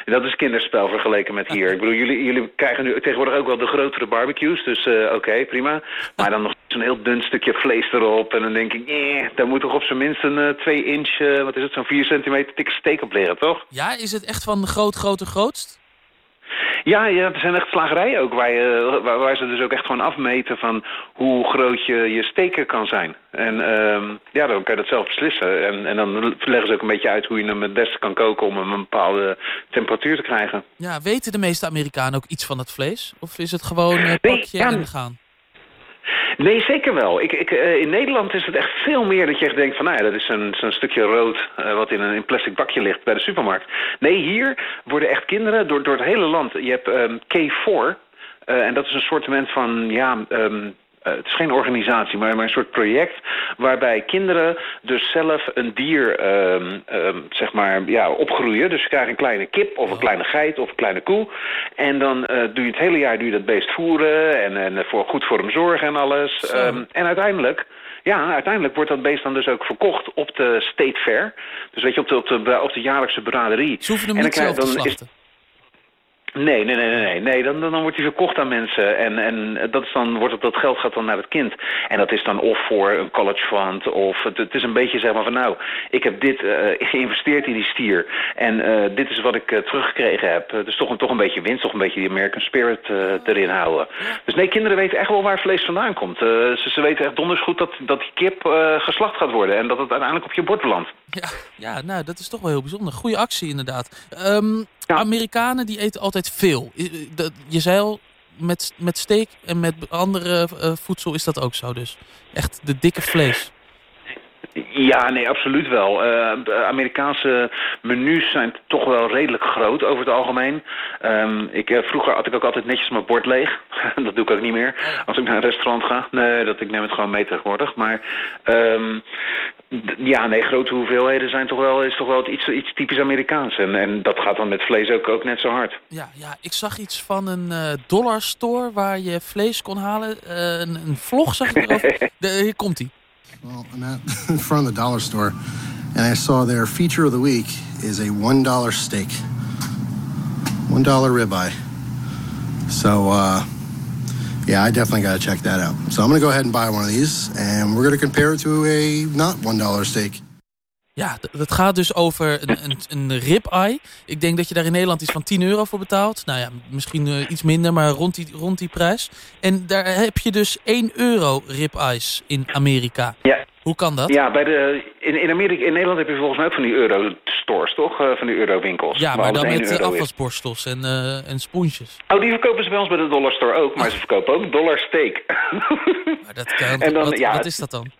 ja. Dat is kinderspel vergeleken met hier. Ik bedoel, jullie, jullie krijgen nu tegenwoordig ook wel de grotere barbecues. Dus eh, oké, prima. Maar dan nog zo'n heel dun stukje vlees erop. En dan denk ik, eh, daar moet toch op zijn minst een 2 inch, eh, wat is het, zo'n 4 centimeter dikke steek op liggen, toch? ja, is het echt van groot, grote, grootst? Ja, ja, er zijn echt slagerijen ook waar, je, waar, waar ze dus ook echt gewoon afmeten van hoe groot je, je steken kan zijn. En ehm, ja, dan kan je dat zelf beslissen. En, en dan leggen ze ook een beetje uit hoe je hem het beste kan koken om hem een bepaalde temperatuur te krijgen. Ja, weten de meeste Amerikanen ook iets van het vlees? Of is het gewoon eh, Nee, pakje ja. en gaan? Nee, zeker wel. Ik, ik, eh, in Nederland is het echt veel meer dat je denkt van... nou ja, dat is zo'n stukje rood eh, wat in een in plastic bakje ligt bij de supermarkt. Nee, hier worden echt kinderen door, door het hele land... Je hebt ehm, K4 eh, en dat is een soort van... ja. ehm, eh, het is geen organisatie, maar, maar een soort project waarbij kinderen dus zelf een dier ehm, ehm, zeg maar, ja, opgroeien. Dus ze krijgen een kleine kip of een kleine geit of een kleine koe. En dan eh, doe je het hele jaar doe je dat beest voeren en, en voor, goed voor hem zorgen en alles. Ehm, en uiteindelijk... Ja, uiteindelijk wordt dat beest dan dus ook verkocht op de State Fair. Dus weet je, op de, op de, op de jaarlijkse braderie. Ze hoeven hem En dan krijg- dan slachten. Nee, nee, nee, nee. nee dan, dan wordt hij verkocht aan mensen. En, en dat, is dan, wordt het, dat geld gaat dan naar het kind. En dat is dan of voor een college fund. Of het, het is een beetje zeg maar van nou, ik heb dit eh, geïnvesteerd in die stier. En eh, dit is wat ik eh, teruggekregen heb. Dus toch een, toch een beetje winst, toch een beetje die American spirit erin houden. Dus nee, kinderen weten echt wel waar vlees vandaan komt. Ze, ze weten echt donders goed dat, dat die kip geslacht gaat worden. En dat het uiteindelijk op je bord belandt. Ja, ja, nou, dat is toch wel heel bijzonder. Goeie actie inderdaad. Ehm, Amerikanen die eten altijd veel. Dat- Je zei al, met, met steak en met andere eh, voedsel is dat ook zo dus. Echt de dikke vlees. Ja, nee, absoluut wel. Eh, Amerikaanse menus zijn toch wel redelijk groot over het algemeen. Ehm, ik, eh, vroeger had ik ook altijd netjes mijn bord leeg. dat doe ik ook niet meer. Als ik naar een restaurant ga. Nee, dat, ik neem het gewoon mee tegenwoordig. Maar ehm, ja, nee, grote hoeveelheden zijn toch wel, is toch wel iets, iets typisch Amerikaans. En, en dat gaat dan met vlees ook, ook net zo hard. Ja, ja, ik zag iets van een eh dollarstore waar je vlees kon halen. Een, een vlog zag ik erover. De, hier komt hij. Well, I'm at in front of the dollar store, and I saw their feature of the week is a one dollar steak, one dollar ribeye. So, uh, yeah, I definitely got to check that out. So I'm gonna go ahead and buy one of these, and we're gonna compare it to a not one dollar steak. Ja, dat gaat dus over een, een, een rib-eye. Ik denk dat je daar in Nederland iets van 10 euro voor betaalt. Nou ja, misschien eh, iets minder, maar rond die, rond die prijs. En daar heb je dus 1 euro rib-eyes in Amerika. Ja. Hoe kan dat? Ja, bij de, in, in, Amerika, in Nederland heb je volgens mij ook van die euro-stores, toch? Eh, van die euro-winkels. Ja, maar dan 1 met afwasborstels en, eh, en spoentjes. Oh, die verkopen ze bij ons bij de Dollar Store ook, maar ze verkopen ook Dollar Steak. Maar dat kan, En dan, wat, ja, wat is dat dan?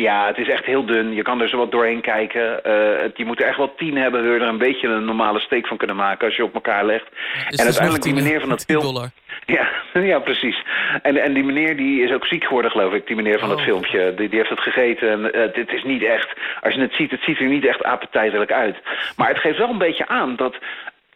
Ja, het is echt heel dun. Je kan er zo wat doorheen kijken. Eh, je moet er echt wel tien hebben, wil je er een beetje een normale steak van kunnen maken als je op elkaar legt. Is en dus uiteindelijk die 10 meneer van dat 10 film... dollar. Ja, ja, precies. En, en die meneer die is ook ziek geworden, geloof ik. Die meneer van dat Oh. filmpje. Die, die heeft het gegeten. En uh, dit is niet echt... Als je het ziet, het ziet er niet echt appetijtelijk uit. Maar het geeft wel een beetje aan dat...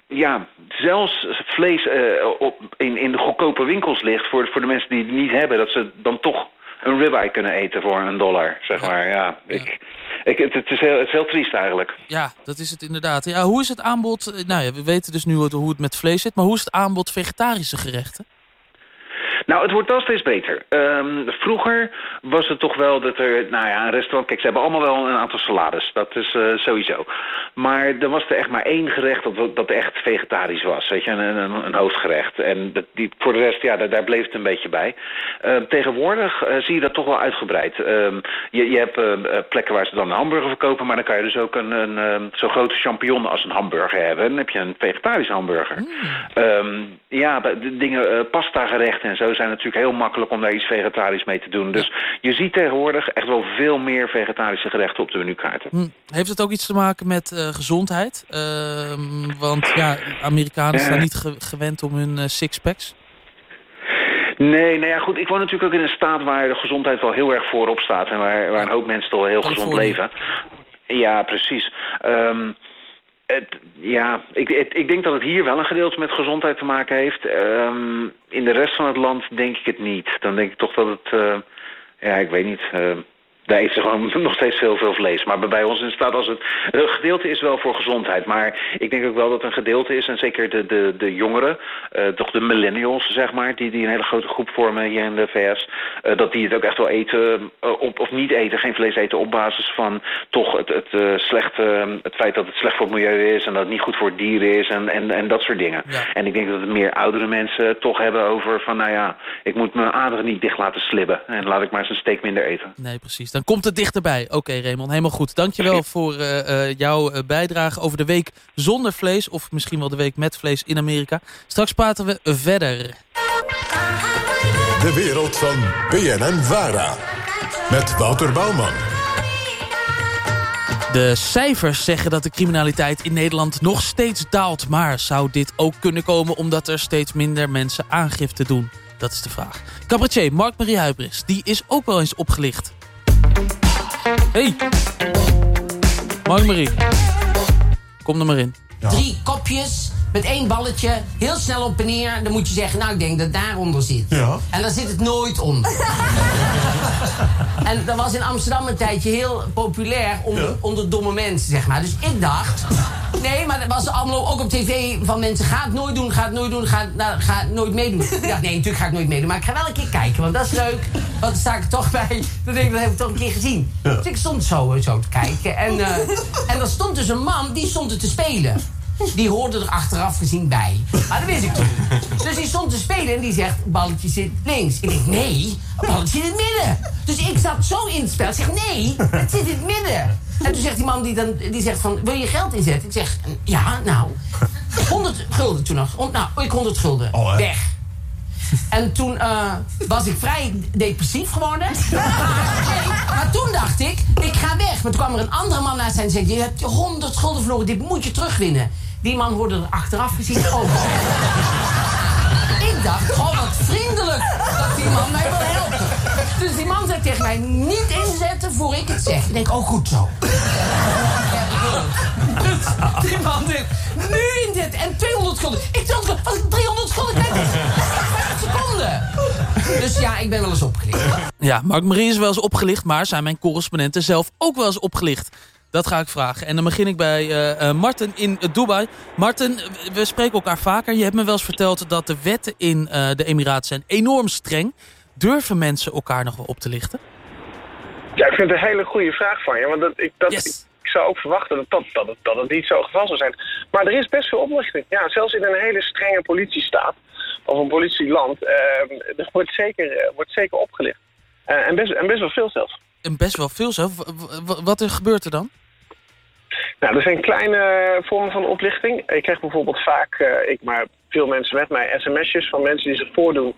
Ja, zelfs het vlees uh, op, in, in de goedkope winkels ligt... Voor, voor de mensen die het niet hebben... dat ze dan toch een ribeye kunnen eten voor een dollar, zeg maar. Ja, ik, ik, het, is heel, het is heel triest eigenlijk. Ja, dat is het inderdaad. Ja, hoe is het aanbod? eh, Nou ja, we weten dus nu hoe het met vlees zit. Maar hoe is het aanbod vegetarische gerechten? Nou, het wordt wel steeds beter. Ehm, vroeger was het toch wel dat er, nou ja, een restaurant... Kijk, ze hebben allemaal wel een aantal salades. Dat is uh, sowieso. Maar er was er echt maar één gerecht dat, dat echt vegetarisch was. Weet je, een, een, een hoofdgerecht. En dat, die, voor de rest, ja, daar, daar bleef het een beetje bij. Uh, tegenwoordig uh, zie je dat toch wel uitgebreid. Ehm, je, je hebt plekken waar ze dan een hamburger verkopen... maar dan kan je dus ook een, een zo'n grote champignon als een hamburger hebben. Dan heb je een vegetarische hamburger. Mm. ja, de dingen, pasta gerechten en zo zijn natuurlijk heel makkelijk om daar iets vegetarisch mee te doen. Dus je ziet tegenwoordig echt wel veel meer vegetarische gerechten op de menukaarten. Hm. Heeft het ook iets te maken met uh, gezondheid? Uh, want ja, Amerikanen zijn niet gewend om hun uh, sixpacks. Nee, nou ja, goed. Ik woon natuurlijk ook in een staat waar de gezondheid wel heel erg voorop staat. En waar, waar een hoop mensen toch heel gezond leven. Ja, precies. Um, het, ja, ik, ik denk dat het hier wel een gedeelte met gezondheid te maken heeft. Um, in de rest van het land denk ik het niet. Dan denk ik toch dat het... Uh, ja, ik weet niet... Uh, daar ze gewoon nog steeds heel veel vlees. Maar bij ons in staat als het... Een gedeelte is wel voor gezondheid. Maar ik denk ook wel dat een gedeelte is... en zeker de, de, de jongeren, uh, toch de millennials, zeg maar... Die, die een hele grote groep vormen hier in de VS... Uh, dat die het ook echt wel eten, uh, op, of niet eten... geen vlees eten op basis van toch het, het, slechte, het feit dat het slecht voor het milieu is... en dat het niet goed voor dieren is en, en, en dat soort dingen. Ja. En ik denk dat het meer oudere mensen toch hebben over van... nou ja, ik moet mijn aderen niet dicht laten slibben... en laat ik maar eens een steek minder eten. Nee, precies dan komt het dichterbij. Oké okay, Raymond, helemaal goed. Dankjewel voor uh, uh, jouw bijdrage over de week zonder vlees... of misschien wel de week met vlees in Amerika. Straks praten we verder. De wereld van BNN Vara. Met Wouter Bouwman. De cijfers zeggen dat de criminaliteit in Nederland nog steeds daalt. Maar zou dit ook kunnen komen omdat er steeds minder mensen aangifte doen? Dat is de vraag. Cabaretier Mark-Marie Huibris, die is ook wel eens opgelicht. Hey. Mark-Marie. Kom er maar in. Ja. Drie kopjes met één balletje, heel snel op en neer. Dan moet je zeggen, nou, ik denk dat het daaronder zit. Ja. En daar zit het nooit onder. en dat was in Amsterdam een tijdje heel populair onder, ja. onder domme mensen, zeg maar. Dus ik dacht... Nee, maar dat was allemaal ook op tv van mensen... ga het nooit doen, ga het nooit doen, ga, nou, ga het nooit meedoen. Ik dacht, nee, natuurlijk ga ik nooit meedoen. Maar ik ga wel een keer kijken, want dat is leuk. Want dan sta ik er toch bij. Dan denk ik, dat heb ik toch een keer gezien. Ja. Dus ik stond zo, zo te kijken. En, uh, en er stond dus een man, die stond er te spelen. Die hoorde er achteraf gezien bij. Maar dat wist ik toen. Dus die stond te spelen en die zegt, balletje zit links. Ik denk, nee, balletje zit in het midden. Dus ik zat zo in het spel. Ik zeg, nee, het zit in het midden. En toen zegt die man, die, dan, die zegt van, wil je geld inzetten? Ik zeg, ja, nou, 100 gulden toen nog. Nou, ik 100 gulden. Oh, Weg. En toen uh, was ik vrij depressief geworden. maar toen dacht ik, ik ga weg. Maar toen kwam er een andere man naast en zei... je hebt 100 gulden verloren, dit moet je terugwinnen. Die man hoorde er achteraf gezien ook. ik dacht, oh wat vriendelijk dat die man mij wil helpen. Dus die man zei tegen mij, niet inzetten voor ik het zeg. Ik denk, oh goed zo. dus die man zegt, nu inzetten en 200 gulden. Ik 200 als ik 300 gulden krijg, 5 seconden. Dus ja, ik ben wel eens opgelicht. Ja, Mark Marie is wel eens opgelicht, maar zijn mijn correspondenten zelf ook wel eens opgelicht? Dat ga ik vragen. En dan begin ik bij uh, uh, Martin in Dubai. Martin, we spreken elkaar vaker. Je hebt me wel eens verteld dat de wetten in de Emiraten zijn enorm streng. Durven mensen elkaar nog wel op te lichten? Ja, ik vind het een hele goede vraag van je. Want dat, ik, dat, yes. ik, zou ook verwachten dat, dat, dat, het, dat het niet zo geval zou zijn. Maar er is best veel oplichting. Ja, zelfs in een hele strenge politiestaat of een politieland er wordt zeker, wordt zeker opgelicht. en, best, en best wel veel zelfs. En best wel veel zelf. Wat er gebeurt er dan? Nou, er zijn kleine vormen van oplichting. Ik krijg bijvoorbeeld vaak, uh, ik, maar veel mensen met mij, sms'jes van mensen die zich voordoen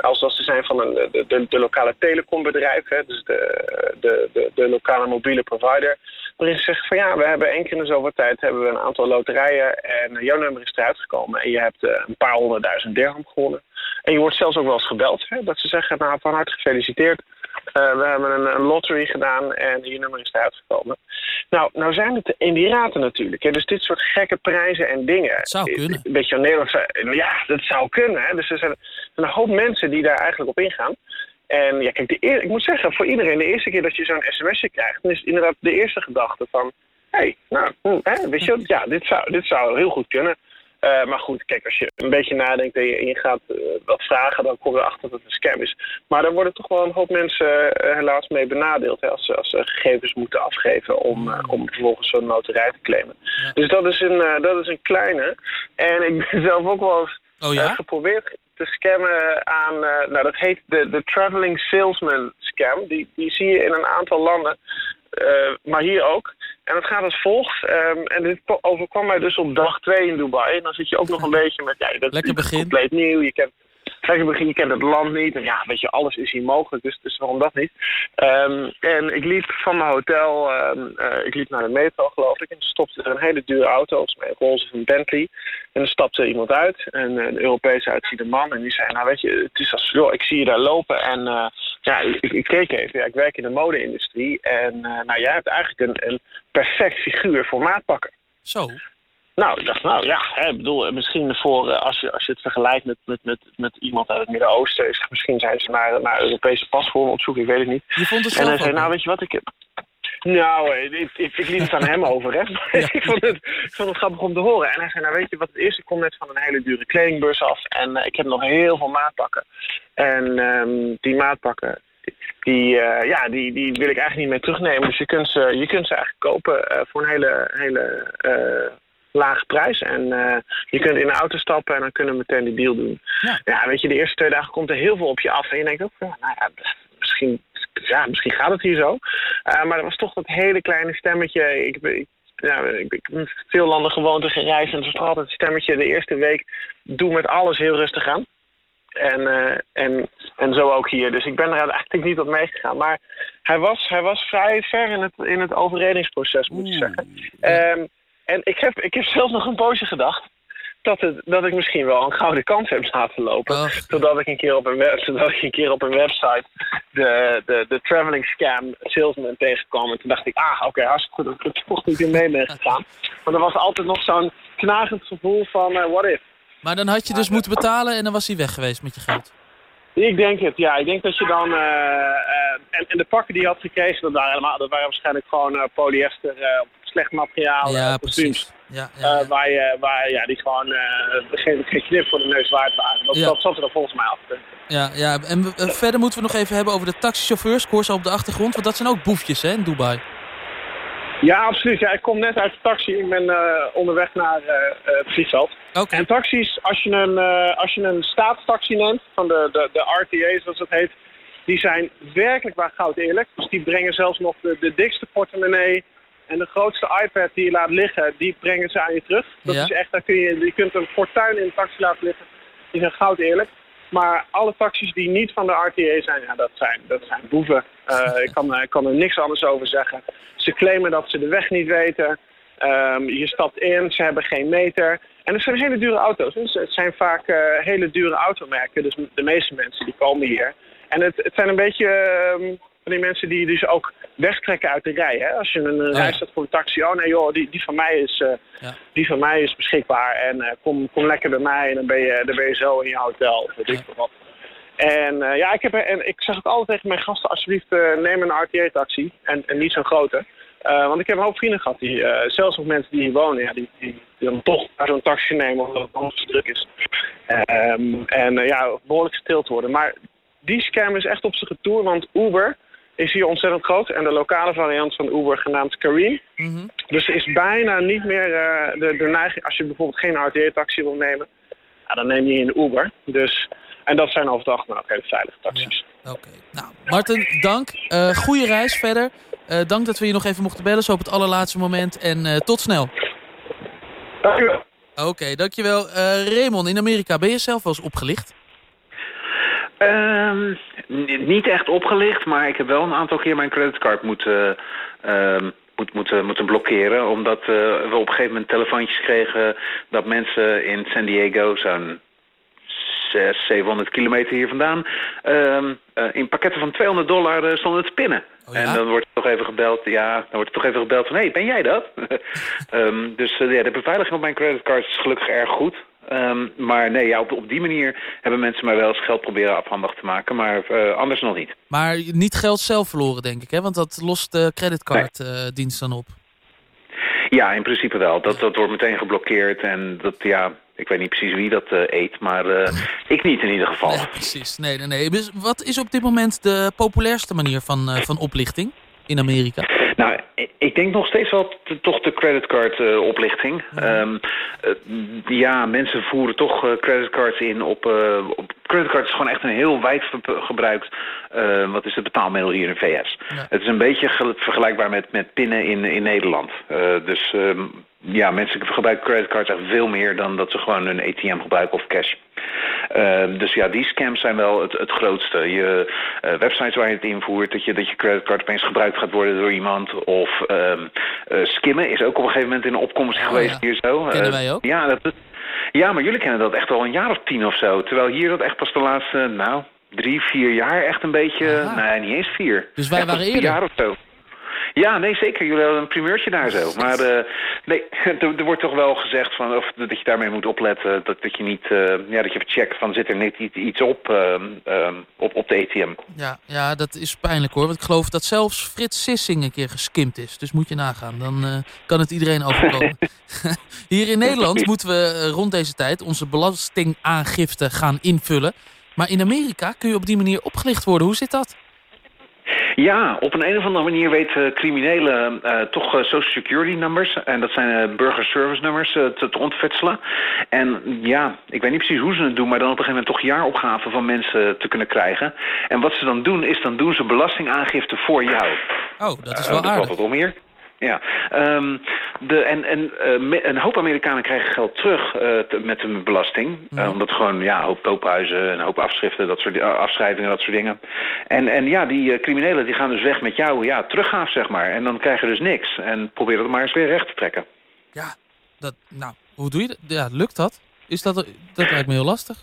alsof ze zijn van een, de, de, lokale telecombedrijf, hè, dus de, de, de, lokale mobiele provider. Waarin ze zeggen van ja, we hebben één keer in zoveel tijd hebben we een aantal loterijen en jouw nummer is eruit gekomen en je hebt uh, een paar honderdduizend dirham gewonnen. En je wordt zelfs ook wel eens gebeld, hè, dat ze zeggen nou van harte gefeliciteerd. Uh, we hebben een, een, lottery gedaan en je nummer is eruit gekomen. Nou, nou zijn het de Emiraten natuurlijk. Hè? Dus dit soort gekke prijzen en dingen. Het zou kunnen. Een beetje Nederlands. Ja, dat zou kunnen. Hè? Dus er zijn een hoop mensen die daar eigenlijk op ingaan. En ja, kijk, de eer, ik moet zeggen, voor iedereen, de eerste keer dat je zo'n sms'je krijgt, dan is inderdaad de eerste gedachte van, hé, hey, nou, hm, hè, weet je, ja, dit zou, dit zou heel goed kunnen. Eh, maar goed, kijk, als je een beetje nadenkt en je, gaat eh, wat vragen, dan kom je erachter dat het een scam is. Maar daar worden toch wel een hoop mensen eh, helaas mee benadeeld. Hè, als, ze, als ze gegevens moeten afgeven om, om vervolgens zo'n loterij te claimen. Dus dat is, een, dat is een kleine. En ik ben zelf ook wel eens Oh ja? geprobeerd te scammen aan, nou dat heet de, de Traveling Salesman Scam. Die, die zie je in een aantal landen, maar hier ook. En het gaat als volgt. ehm, en dit overkwam mij dus op dag 2 in Dubai. En dan zit je ook nog een beetje met, ja, dat Lekker is begin. compleet nieuw. Je kent, lekker begin, je kent het land niet. En ja, weet je, alles is hier mogelijk, dus, dus waarom dat niet? Ehm, en ik liep van mijn hotel, ehm, eh, ik liep naar de metro geloof ik. En toen stopte er een hele dure auto, volgens mij een of een Bentley. En er stapte iemand uit, een, een Europees uitziende man. En die zei, nou weet je, het is als, joh, ik zie je daar lopen. En eh, ja, ik, ik keek even, ja, ik werk in de mode-industrie. En eh, nou, jij hebt eigenlijk een, een perfect figuur voor maatpakken. Zo. Nou, ik dacht, nou ja, hè, bedoel, eh, misschien voor, eh, als, je, als je het vergelijkt met, met, met, met iemand uit het Midden-Oosten, is- misschien zijn ze naar, naar Europese paspoorten op zoek, ik weet het niet. Je vond het en hij zei, nou weet je wat, ik heb... Nou, eh, ik, ik, ik liet het aan hem over, hè. ik, vond het, ik vond het grappig om te horen. En hij zei, nou weet je wat het is? Ik kom net van een hele dure kledingbeurs af en eh, ik heb nog heel veel maatpakken. En ehm, die maatpakken, die, eh, ja, die, die wil ik eigenlijk niet meer terugnemen. Dus je kunt ze, je kunt ze eigenlijk kopen voor een hele, hele lage prijs. En je kunt in de auto stappen en dan kunnen we meteen die deal doen. Ja. weet je, de eerste twee dagen komt er heel veel op je af. En je denkt ook, ja, nou ja, misschien, ja, misschien gaat het hier zo. Eh, maar er was toch dat hele kleine stemmetje. Ik, ja, ik, ik heb in veel landen gewoond en gereisd. En er was altijd het stemmetje de eerste week. Doe met alles heel rustig aan. En, eh, en, en zo ook hier. Dus ik ben er eigenlijk niet op meegegaan. Maar hij was, hij was vrij ver in het, in het overredingsproces, moet ik zeggen. Ehm, en ik heb, ik heb zelfs nog een poosje gedacht dat, het, dat ik misschien wel een gouden kans heb laten lopen. Totdat ik een keer op een, web, totdat ik een, keer op een website de, de, de traveling scam salesman tegenkwam. En toen dacht ik, ah, oké, hartstikke goed dat ik toch niet in mee ben gegaan. Maar er was altijd nog zo'n knagend gevoel van, eh, what if? Maar dan had je dus moeten betalen en dan was hij weg geweest met je geld. Ik denk het, ja. Ik denk dat je dan... eh, eh, en, en de pakken die je had gekregen, dat waren, helemaal, dat waren waarschijnlijk gewoon polyester, eh, slecht materiaal, Ja, eh, kostuums. Ja, Eh, waar je, waar, ja, die gewoon eh, geen, geen knip voor de neus waard waren. Dat, Ja. dat zat er dan volgens mij af. Ja, ja. en verder moeten we nog even hebben over de taxichauffeurs. Ze op de achtergrond, want dat zijn ook boefjes hè, in Dubai. Ja, absoluut. Ja, ik kom net uit de taxi. Ik ben onderweg naar het vliegveld. En taxis, als je een, als je een staatstaxi neemt, van de, de, de RTA zoals het heet, die zijn werkelijk waar goud eerlijk. Dus die brengen zelfs nog de, de dikste portemonnee en de grootste iPad die je laat liggen, die brengen ze aan je terug. Dat Ja. is echt, daar kun je, je kunt een fortuin in de taxi laten liggen. Die zijn goud eerlijk. Maar alle taxis die niet van de RTA zijn, ja, dat zijn, dat zijn boeven. Eh, ik, kan, ik kan er niks anders over zeggen. Ze claimen dat ze de weg niet weten. Ehm, je stapt in, ze hebben geen meter. En het zijn hele dure auto's. Dus het zijn vaak eh, hele dure automerken. Dus de meeste mensen die komen hier. En het, het zijn een beetje ehm, van die mensen die dus ook wegtrekken uit de rij. Hè? Als je een ja. rij staat voor een taxi. Oh nee joh, die, die, van mij is, eh, die van mij is beschikbaar. En eh, kom, kom lekker bij mij en dan ben je, dan ben je zo in je hotel. Of weet ik wat. En eh, ja, ik, heb, en ik zeg ook altijd tegen mijn gasten, alsjeblieft eh, neem een RTA-taxi. En, en niet zo'n grote. Eh, want ik heb een hoop vrienden gehad, die, eh, zelfs nog mensen die hier wonen, ja, die, die, die dan toch naar zo'n taxi nemen omdat het anders druk is. Ehm, en eh, ja, behoorlijk gestild worden. Maar die scam is echt op zijn retour, want Uber is hier ontzettend groot. En de lokale variant van Uber, genaamd Kareem. Dus er is bijna niet meer eh, de, de neiging, als je bijvoorbeeld geen RTA-taxi wil nemen, ja, dan neem je een Uber. Dus, en dat zijn over het algemeen ook hele veilige taxis. Martin, dank. Eh goede reis verder. Eh, dank dat we je nog even mochten bellen, zo op het allerlaatste moment. En tot snel. Dankjewel. Oké, dankjewel. Eh Raymond, in Amerika, ben je zelf wel eens opgelicht? Ehm, niet echt opgelicht, maar ik heb wel een aantal keer mijn creditcard moeten, ehm, moet, moeten, moeten blokkeren. Omdat eh, we op een gegeven moment telefoontjes kregen dat mensen in San Diego, zo'n 600, 700 kilometer hier vandaan, ehm, eh, in pakketten van 200 dollar eh, stonden te pinnen. En dan wordt er toch even gebeld, ja, dan wordt er toch even gebeld van, hé, hey, ben jij dat? Dus ja, de beveiliging op mijn creditcard is gelukkig erg goed. Ehm, maar nee, ja, op, op die manier hebben mensen mij wel eens geld proberen afhandig te maken, maar eh, anders nog niet. Maar niet geld zelf verloren, denk ik, hè? Want dat lost de creditcarddienst dan op. Ja, in principe wel. Dat, dat wordt meteen geblokkeerd en dat, ja, Ik weet niet precies wie dat eh, eet, maar eh, ik niet in ieder geval. Nee, precies. Nee, nee, nee. Dus wat is op dit moment de populairste manier van, eh, van oplichting in Amerika? Nou, ik- denk nog steeds wel toch de creditcard eh, oplichting. Ehm, eh, ja, mensen voeren toch eh, creditcards in op, eh, op... Creditcard is gewoon echt een heel wijd gebruikt... wat is het betaalmiddel hier in de VS. Het is een beetje ge- vergelijkbaar met, met pinnen in, in Nederland. Dus ehm, ja, mensen gebruiken creditcards echt veel meer... dan dat ze gewoon een ATM gebruiken of cash. Ehm, dus ja, die scams zijn wel het, het grootste. Je eh, websites waar je het invoert, dat je, dat je creditcard opeens gebruikt gaat worden door iemand. Of ehm, eh, skimmen is ook op een gegeven moment in opkomst geweest hier zo. Kennen Eh, wij ook. Ja, dat, ja, maar jullie kennen dat echt al een jaar of tien of zo. Terwijl hier dat echt pas de laatste, nou, drie, vier jaar echt een beetje... Nee, niet eens vier. Dus wij Echt waren eerder. jaar of zo. Ja, nee, zeker. Jullie hadden een primeurtje daar zo. Maar eh, nee, er, wordt toch wel gezegd van, of dat je daarmee moet opletten. Dat, dat je niet, eh, ja, dat je checkt van zit er net iets, op, ehm, ehm, op op de ATM. Ja, ja, dat is pijnlijk hoor. Want ik geloof dat zelfs Frits Sissing een keer geskimd is. Dus moet je nagaan. Dan eh, kan het iedereen overkomen. Hier in Nederland moeten we rond deze tijd onze belastingaangifte gaan invullen. Maar in Amerika kun je op die manier opgelicht worden. Hoe zit dat? Ja, op een, een of andere manier weten criminelen eh, toch eh, social security numbers. En dat zijn uh, burger service nummers uh, te, te ontfutselen. En ja, ik weet niet precies hoe ze het doen, maar dan op een gegeven moment toch jaaropgaven van mensen te kunnen krijgen. En wat ze dan doen, is dan doen ze belastingaangifte voor jou. Oh, dat is wel aardig. het om hier. Ja, Ehm, de, en, en eh, een hoop Amerikanen krijgen geld terug eh, te- met hun belasting. Eh, omdat gewoon, ja, een hoop koophuizen, een hoop afschriften, dat soort, afschrijvingen, dat soort dingen. En, en ja, die criminelen die gaan dus weg met jou, ja, teruggaaf zeg maar. En dan krijg je dus niks. En probeer dat maar eens weer recht te trekken. Dat, nou, hoe doe je dat? Ja, lukt dat? Is dat, dat lijkt me heel lastig.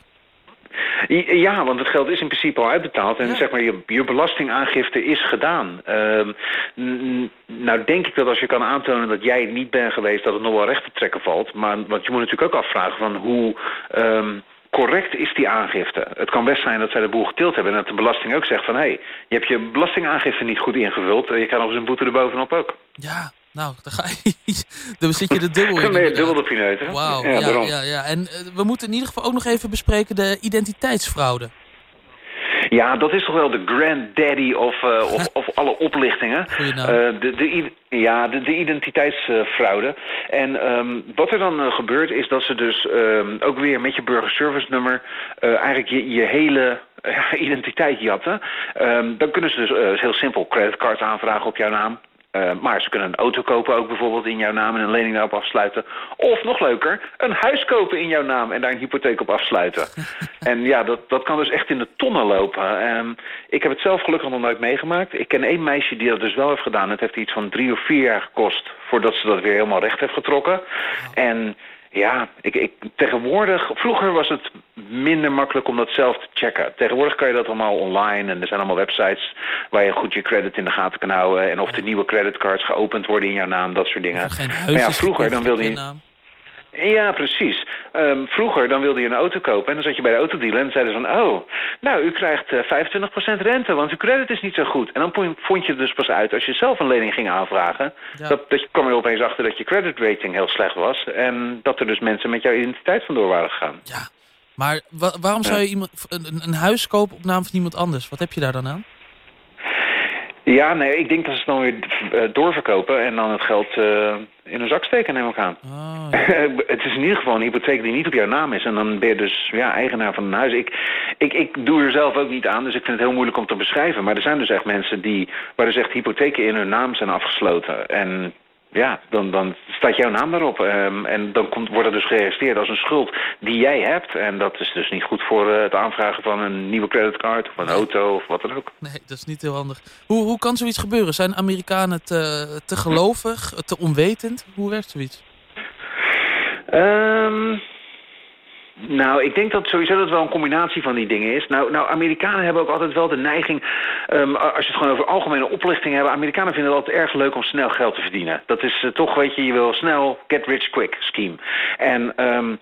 Ja, want het geld is in principe al uitbetaald. En zeg maar, je, je belastingaangifte is gedaan. N- nou denk ik dat als je kan aantonen dat jij niet bent geweest... dat het nog wel recht te trekken valt. Maar want je moet natuurlijk ook afvragen van hoe... ehm, correct is die aangifte. Het kan best zijn dat zij de boel getild hebben... en dat de belasting ook zegt van... hé, hey, je hebt je belastingaangifte niet goed ingevuld... en je krijgt nog eens een boete erbovenop ook. Ja, nou, dan, ga je, dan zit je er dubbel in. Inderdaad. dubbel de pineut? Wauw, Ja, ja, ja, ja, En eh, we moeten in ieder geval ook nog even bespreken de identiteitsfraude. Ja, dat is toch wel de granddaddy of, eh, of, of alle oplichtingen. Eh, de, de, ja, de, de identiteitsfraude. En ehm, wat er dan gebeurt is dat ze dus ehm, ook weer met je burgerservice nummer... eigenlijk je, je hele identiteit jatten. Ehm, dan kunnen ze dus heel simpel creditcards aanvragen op jouw naam. Eh, maar ze kunnen een auto kopen ook bijvoorbeeld in jouw naam en een lening daarop afsluiten. Of nog leuker, een huis kopen in jouw naam en daar een hypotheek op afsluiten. en ja, dat, dat kan dus echt in de tonnen lopen. Ehm, ik heb het zelf gelukkig nog nooit meegemaakt. Ik ken één meisje die dat dus wel heeft gedaan. Het heeft iets van drie of vier jaar gekost voordat ze dat weer helemaal recht heeft getrokken. En ja, ik, ik, tegenwoordig, vroeger was het minder makkelijk om dat zelf te checken. Tegenwoordig kan je dat allemaal online en er zijn allemaal websites waar je goed je credit in de gaten kan houden. En of de nieuwe creditcards geopend worden in jouw naam, dat soort dingen. Maar ja, vroeger dan wilde je... Ja, precies. Ehm, vroeger dan wilde je een auto kopen en dan zat je bij de autodealer en dan zeiden ze van... oh, nou, u krijgt eh 25% rente, want uw credit is niet zo goed. En dan vond- je het dus pas uit als je zelf een lening ging aanvragen... Dat, dat je kwam er opeens achter dat je credit rating heel slecht was... en dat er dus mensen met jouw identiteit vandoor waren gegaan. Maar wa- waarom zou je iemand, een, een- een huis kopen op naam van iemand anders? Wat heb je daar dan aan? Ja, nee, ik denk dat ze het dan weer eh, doorverkopen en dan het geld eh, in een zak steken, neem ik aan. het is in ieder geval een hypotheek die niet op jouw naam is. En dan ben je dus ja, eigenaar van een huis. Ik, ik, ik doe er zelf ook niet aan, dus ik vind het heel moeilijk om te beschrijven. Maar er zijn dus echt mensen die, waar dus echt hypotheken in hun naam zijn afgesloten. En ja, dan, dan staat jouw naam daarop. Ehm, en dan komt, wordt het dus geregistreerd als een schuld die jij hebt. En dat is dus niet goed voor eh, het aanvragen van een nieuwe creditcard of een auto of wat dan ook. Nee, dat is niet heel handig. Hoe, hoe kan zoiets gebeuren? Zijn Amerikanen te, te gelovig, te onwetend? Hoe werkt zoiets? Ehm, nou, ik denk dat sowieso dat wel een combinatie van die dingen is. Nou, nou Amerikanen hebben ook altijd wel de neiging... ehm, als je het gewoon over algemene oplichting hebben... Amerikanen vinden het altijd erg leuk om snel geld te verdienen. Dat is eh, toch, weet je, je wil snel get rich quick scheme. En... ehm,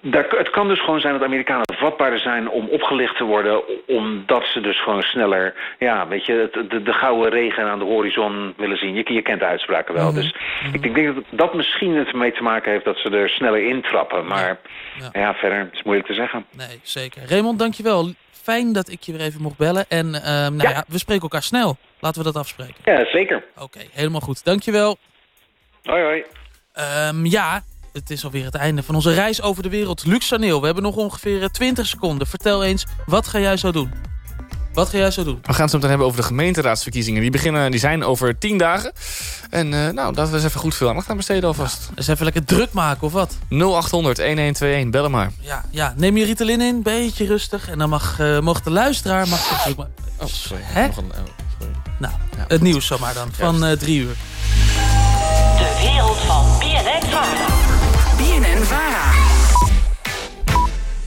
daar, het kan dus gewoon zijn dat Amerikanen vatbaarder zijn om opgelicht te worden... omdat ze dus gewoon sneller, ja, weet je, het- de, de gouden regen aan de horizon willen zien. Je, je kent de uitspraken wel. Dus ik denk, denk dat dat misschien het ermee te maken heeft dat ze er sneller intrappen. Maar ja, verder, het is moeilijk te zeggen. Nee, zeker. Raymond, dankjewel. Fijn dat ik je weer even mocht bellen. En ehm, nou ja. we spreken elkaar snel. Laten we dat afspreken. Ja, zeker. Oké, helemaal goed. Dankjewel. Hoi, hoi. Ehm, ja, het is alweer het einde van onze reis over de wereld. Luxaneel, we hebben nog ongeveer eh, 20 seconden. Vertel eens, wat ga jij zo doen? Wat ga jij zo doen? We gaan het zo meteen hebben over de gemeenteraadsverkiezingen. Die, beginnen, die zijn over tien dagen. En eh, nou, laten we eens even goed veel aandacht aan besteden alvast. Dus even lekker druk maken, of wat? 0800 1121, bel hem maar. Ja, ja, neem je Ritalin in, beetje rustig. En dan mag, eh, mag de luisteraar... Mag zich ook maar... Oh, sorry. Hè? Nog een, oh, sorry. Nou, het nieuws zomaar dan, van eh, drie uur. De wereld van BNN Nirvana.